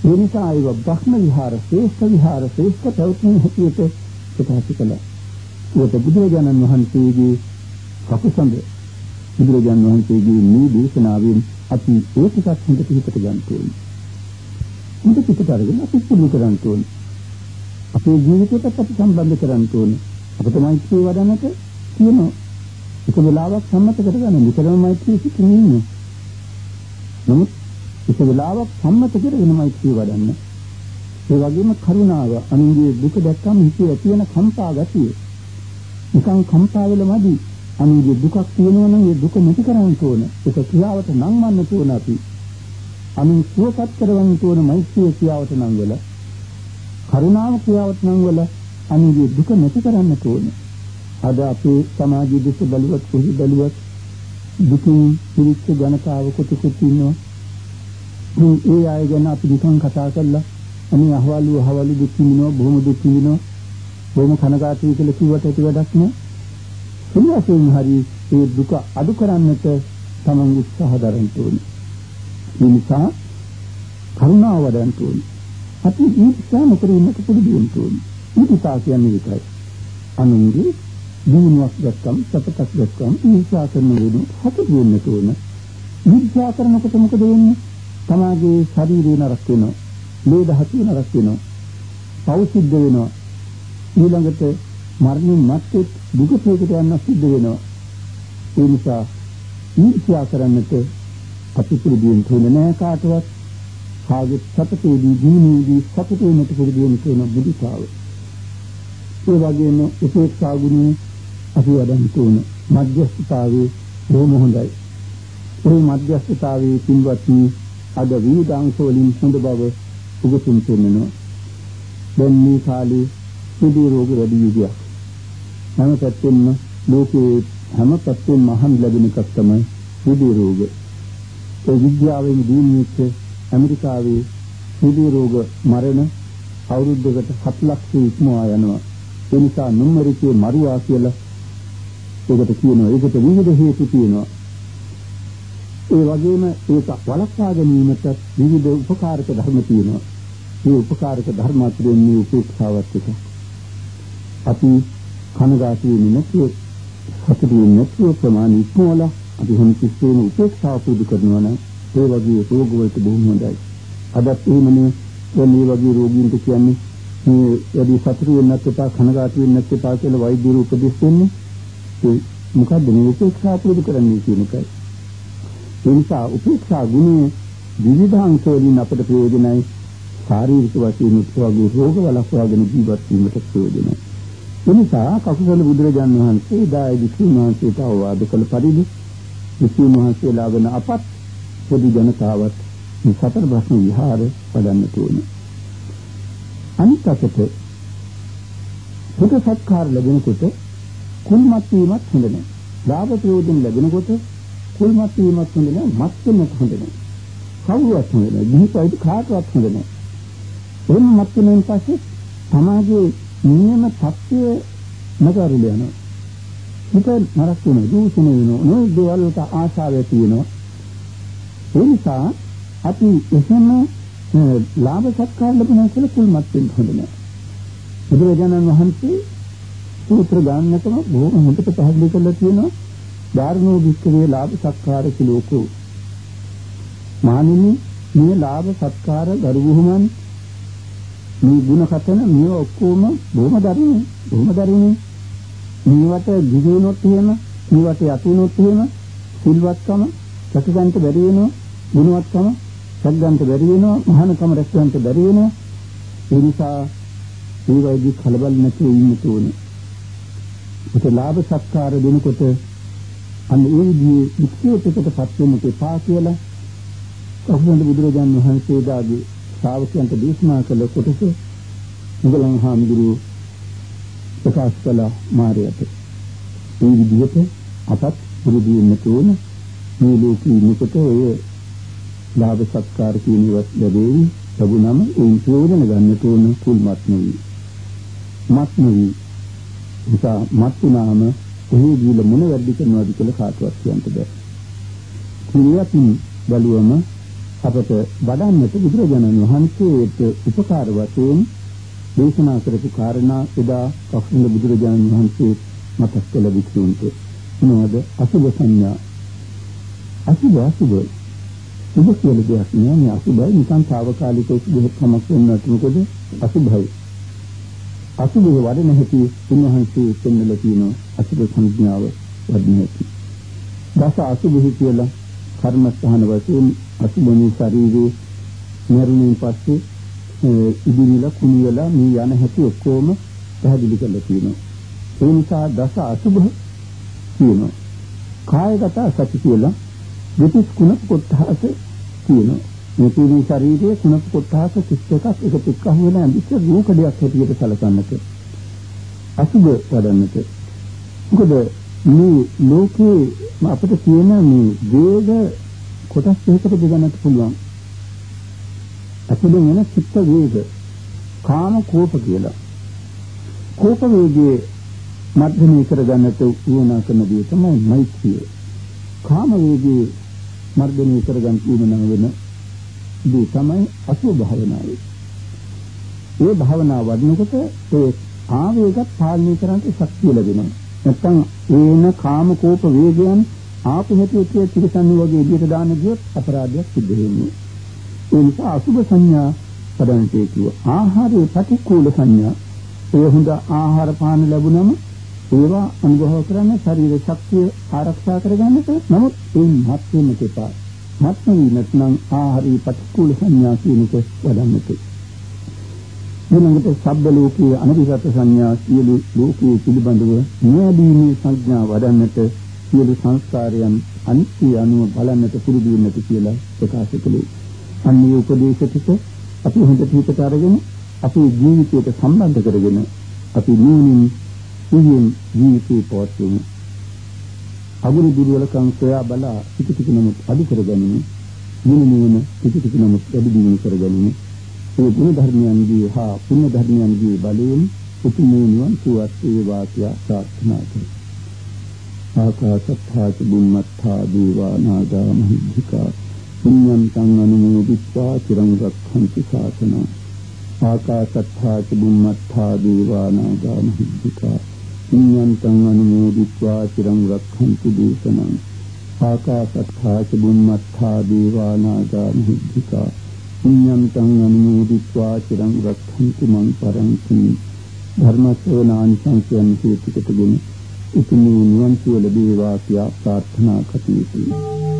ඒ නිසා ඒව බ්‍රහ්ම විහාර ශ්‍රේෂ්ඨ විහාර ශ්‍රේෂ්ඨ ප්‍රවෘත්ති හැටියට ප්‍රකාශ කළා. ඒක බුදුරජාණන් වහන්සේගේ කපුසඳ බුදුරජාණන් වහන්සේගේ මේ දේශනාවෙන් අපි ඒකත් හොඳට හිතට ගන්න ඕනේ. හොඳ පිටට අරගෙන අපි පුරුදු කරන්න ඕනේ. අපේ ජීවිතයට අපි සම්බන්ධ කරන්න ඕනේ. අපිට මෛත්‍රිය වඩන්නට කියන එක වෙලාවක් සම්මත කරගන්න නිතරම මෛත්‍රිය සිටින්න ඉන්න. නමුත් එක වෙලාවක් සම්මත කරගෙන මෛත්‍රිය වඩන්න. ඒ වගේම කරුණාව අනුන්ගේ දුක දැක්කම හිතේ ඇති වෙන කම්පා ගතිය. නිකන් කම්පා වෙලමදි අනිත් දුකක් තියෙනවා නම් ඒ දුක නැති කරන්න ඕන. ඒක ක්‍රියාවට නංවන්න ඕන අපි. අනිත් සුවපත් කරවන්න ඕන මෛත්‍රිය ක්‍රියාවට නම් වල. කරුණාව ක්‍රියාවට නම් වල අනිත් දුක නැති කරන්න ඕන. අද අපේ සමාජයේ දුක බලවත් කොහි බලවත් දුකින් පිරිච්ච ජනතාව කොටසක් ඉන්නවා. ඒ අය ගැන අපි නිකන් කතා කළා. අනේ අහවලු අහවලු දුක් විඳිනවා බොහොම දුක් විඳිනවා. බොහොම කනගාටුයි කියලා කිව්වට ඇති වැඩක් නෑ. සුළුවශයෙන් හරි ඒ දුක අඩු කරන්නට තමන් උත්සාහ දරන්න ඕනේ. ඒ නිසා කරුණාව වඩන්න ඕනේ. අපි ඊර්ෂ්‍යා නොකර ඉන්නට පුරුදු වෙන්න ඕනේ. ඊටසා කියන්නේ ඒකයි. අනුන්ගේ දිනුවක් දැක්කම සපතක් දැක්කම ඊර්ෂ්‍යා කරන වෙනු හතු වෙන්න ඕන. ඊර්ෂ්‍යා කරනකොට මොකද වෙන්නේ? තමාගේ ශරීරය නරක වෙනවා. මේ දහතු නරක වෙනවා. පෞසිද්ධ වෙනවා. ඊළඟට මරණින් මත්තේ දුකපේකට යන්න සිද්ධ වෙනවා. ඒ නිසා ඊර්ෂ්‍යා කරන්නට අපි පුරුදුන් තුන නෑ කාටවත් කාගේ සතපේදී දීනේදී සතපේනට පුරුදුන් කියන බුද්ධතාව. ඒ වගේම උපේක්ෂා ගුණය අපි වඩන්න තුන මධ්‍යස්ථතාවයේ බොහොම හොඳයි. ඒ මධ්‍යස්ථතාවයේ පින්වත්නි අද විවිධාංශ වලින් හොඳ බව උගතුන් පෙන්වනවා. දැන් මේ කාලේ සුදී රෝග වැඩි යුගයක්. හැම පැත්තෙම ලෝකයේ හැම පැත්තෙම මහන් ලැබෙන එකක් තමයි සුදී රෝග. ඒ විද්‍යාවෙන් දිනුනෙච්ච ඇමරිකාවේ සුදී රෝග මරණ අවුරුද්දකට 7 ලක්ෂ ඉක්මවා යනවා. ඒ නිසා නුම්මරිකේ මරුවා කියලා ඒකට කියනවා. ඒකට විවිධ හේතු තියෙනවා. ඒ වගේම ඒක වළක්වා ගැනීමට විවිධ උපකාරක ධර්ම තියෙනවා. මේ උපකාරක ධර්ම අතරින් මේ උපේක්ෂාවත් එක. අපි කනගාටු වෙන්නේ නැතුව සතුටු වෙන්නේ නැතුව ප්‍රමාණී ඉක්මවල අපි හැම කිසිම උපේක්ෂාව පුරුදු කරනවා නම් ඒ වගේ රෝග වලට බොහොම හොඳයි. අදත් එහෙමනේ මේ වගේ රෝගීන්ට කියන්නේ මේ වැඩි සතුටු වෙන්නත් එපා කනගාටු වෙන්නත් එපා කියලා වෛද්‍යවරු උපදෙස් දෙන්නේ. ඒ මොකද්ද මේ උපේක්ෂාව පුරුදු කරන්නේ කියන එකයි. ඒ නිසා උපේක්ෂා ගුණය විවිධාංශ වලින් අපට ප්‍රයෝජනයි ශාරීරික වශයෙන් උත්සවගේ රෝග වළක්වාගෙන ජීවත් වීමට ප්‍රයෝජනයි. ඒ නිසා කකුසල බුදුරජාණන් වහන්සේ දායි විසුණු වහන්සේට අවවාද කළ පරිදි විසුණු වහන්සේලා වන අපත් පොදු ජනතාවත් මේ සතර බ්‍රහ්ම විහාර වඩන්නට ඕනේ. අනිත් අතට පුද සත්කාර ලැබෙනකොට කුල්මත් වීමත් හොඳ නැහැ. ලාභ ප්‍රයෝජන ලැබෙනකොට කුල්මත් වීමත් හොඳ නැහැ, මත් වෙනත් හොඳ නැහැ. කවුරුවත් හොඳ නැහැ. ජීවිතයද කාටවත් හොඳ නැහැ. එහෙම මත් වෙනින් පස්සේ තමාගේ නියම தත්ත්වය නගරුල යනවා. හිත නරක වෙනවා, දූෂණය වෙනවා, නෝ දේවල් වලට ආශාව ඇති වෙනවා. ඒ නිසා අපි එහෙම ලාභ සත්කාර ලැබුණා කියලා කුල්මත් වෙන්න හොඳ නැහැ. බුදුරජාණන් වහන්සේ සූත්‍ර ගානකම බොහොම හොඳට පැහැදිලි කරලා තියෙනවා. ධාර්මෝ වික්‍රේ ලාභ සත්කාර කිලෝකෝ. මානිනි මේ ලාභ සත්කාර ගරුබුහුමන් මේ ಗುಣ කතන මේ ඔක්කොම බොහොම දරුණු බොහොම දරුණු මේවට දිවිනොත් එහෙම මේවට යතුනොත් එහෙම සිල්වත්කම සතුටන්ට බැරි වෙනවා ගුණවත්කම සද්දන්ට බැරි වෙනවා මහානකම රැස්වන්ට බැරි වෙනවා. ඒ නිසා ඒ වගේ කලබල නැතුව ඉන්න ඕනේ ඒක ලාභ සත්කාර දෙනකොට අන්න ඒ විදිහේ වික්ෂේපයකටපත් වෙන්න එපා කියලා කවුරුන්ද බුදුරජාණන් වහන්සේදාගේ ශ්‍රාවකයන්ට දේශනා කළ කොටස මුගලන් හාමුදුරුවෝ ප්‍රකාශ කළ මාර්යයට මේ විදිහට අපත් පුරුදු වෙන්න ඕන මේ ලෝකී නිකොට ඔය ලාභ සත්කාර කියනවත් ලැබෙයි ලැබුණම ඒ ප්‍රයෝජන ගන්නට ඕන කුල්මත් නෙවි. මත් නෙවි. නිසා මත් වුණාම එහි දීල මොන වැඩි කරනවද කියලා කාටවත් කියන්න බෑ. කුලියකින් බලුවම අපට වඩන්නට බුදුරජාණන් වහන්සේට උපකාර වශයෙන් දේශනා කරපු කාරණා එදා කවුරුන් බුදුරජාණන් වහන්සේ මතක් කළ වික්ෂුන්ට මොනවද? අසුභ සංඥා. අසුභ අසුභ සුභ කියලා දෙයක් නෑ. මේ අසුභයි නිකන් తాවකාලික සුභකමක් වෙන්නත් මොකද? අසුභයි අසුභය වඩන හැටි උන්වහන්සේ පෙන්වලා තියෙනවා අසුභ සංඥාව වඩන හැටි. දස අසුභය කියලා කර්මස්ථාන වශයෙන් අසුභණී ශරීරේ මරුණින් පස්සේ ඉදිරිලා කුණියලා මේ යන හැටි ඔක්කොම පැහැදිලි කරලා තියෙනවා. ඒ නිසා දස අසුභ කියනවා. කායගත සති කියලා දෙතිස් කුණප කොටහස කියනවා. මේ පිළි ශරීරයේ කුණප කොටහස 31ක් එකතු එක්ක වෙන අනිත් රූකඩයක් හැටියට සැලකන්නට. අසුබ වඩන්නට. මොකද මේ ලෝකේ අපිට තියෙන මේ වේග කොටස් දෙකකට බෙදන්නත් පුළුවන්. අසුබෙන් එන චිත්ත වේග කාම කෝප කියලා. කෝප වේගයේ මධ්‍යමී කරගන්නට උවමනා කරන දේ තමයි මෛත්‍රිය. කාම වේගයේ මර්ධනය කරගන්න උවමනා වෙන දේ තමයි අසුභ භාවනාව. ඒ භාවනාව වඩනකොට ඒ ආවේගත් පාලනය කරන්න ශක්තිය ලැබෙනවා. නැත්තම් ඒන කාම කෝප වේගයන් ආපු හැටියට තිරසන්න වගේ එළියට දාන්න ගියොත් අපරාධයක් සිද්ධ වෙන්නේ. ඒ නිසා අසුභ සංඥා පදන්තේ කිව්ව ආහාරයේ ප්‍රතිකූල සංඥා ඒ හොඳ ආහාර පාන ලැබුණම ඒවා අනුභව කරන්න ශරීර ශක්තිය ආරක්ෂා කරගන්නට නමුත් ඒ මත් වෙන්න එපා. මත් වෙන්නේ නැත්නම් ආහාරී ප්‍රතිකූල සංඥා කියන එක වඩන්නට. ඊළඟට සබ්බ ලෝකයේ අනිවිගත සංඥා සියලු ලෝකයේ පිළිබඳව නියදීමේ සංඥා වඩන්නට සියලු සංස්කාරයන් අනිත්‍ය අනුව බලන්නට පුරුදු වෙන්නට කියලා ප්‍රකාශ කළේ. අන්නේ උපදේශ ටික අපි හොඳට හිතට අරගෙන අපේ ජීවිතයට සම්බන්ධ කරගෙන අපි නුවණින් සිහියෙන් ජීවිතේ පවත්වමු. අගුරු දුර්වලකම් සොයා බලා ටික ටික නමුත් අඩු කරගනිමු. නින නින ටික ටික නමුත් වැඩි දියුණු කරගනිමු. ඒ ගුණ ධර්මයන්ගේ හා පුණ්‍ය ධර්මයන්ගේ බලයෙන් උතුම් නිවන් සුවත් වේවා කියලා ප්‍රාර්ථනා කරමු. ආකාශත්ථා චුම්මත්ථා දීවා නාගා මහිද්దికා පුඤ්ඤන්තං අනුමෝදිත්වා චිරං රක්ඛන්ති ශාසනං ආකාශත්තා චුම්මත්තා දේවානාගා මහිද්దికා. පුඤ්ඤන්තං අනුමෝදිත්වා චිරං රක්ඛන්ති දේශනං ආකාශත්තා චුම්මත්තා දේවානාගා මහිද්దికා. පුඤ්ඤන්තං අනුමෝදිත්වා චිරං රක්ඛන්ති මං පරන්ති. ධර්මස්වනානි සංසයන් කීතිකතුගුණ ඉතිමි නිවන් සුව ලැබේවා කියා ප්‍රාර්ථනා කටයුතු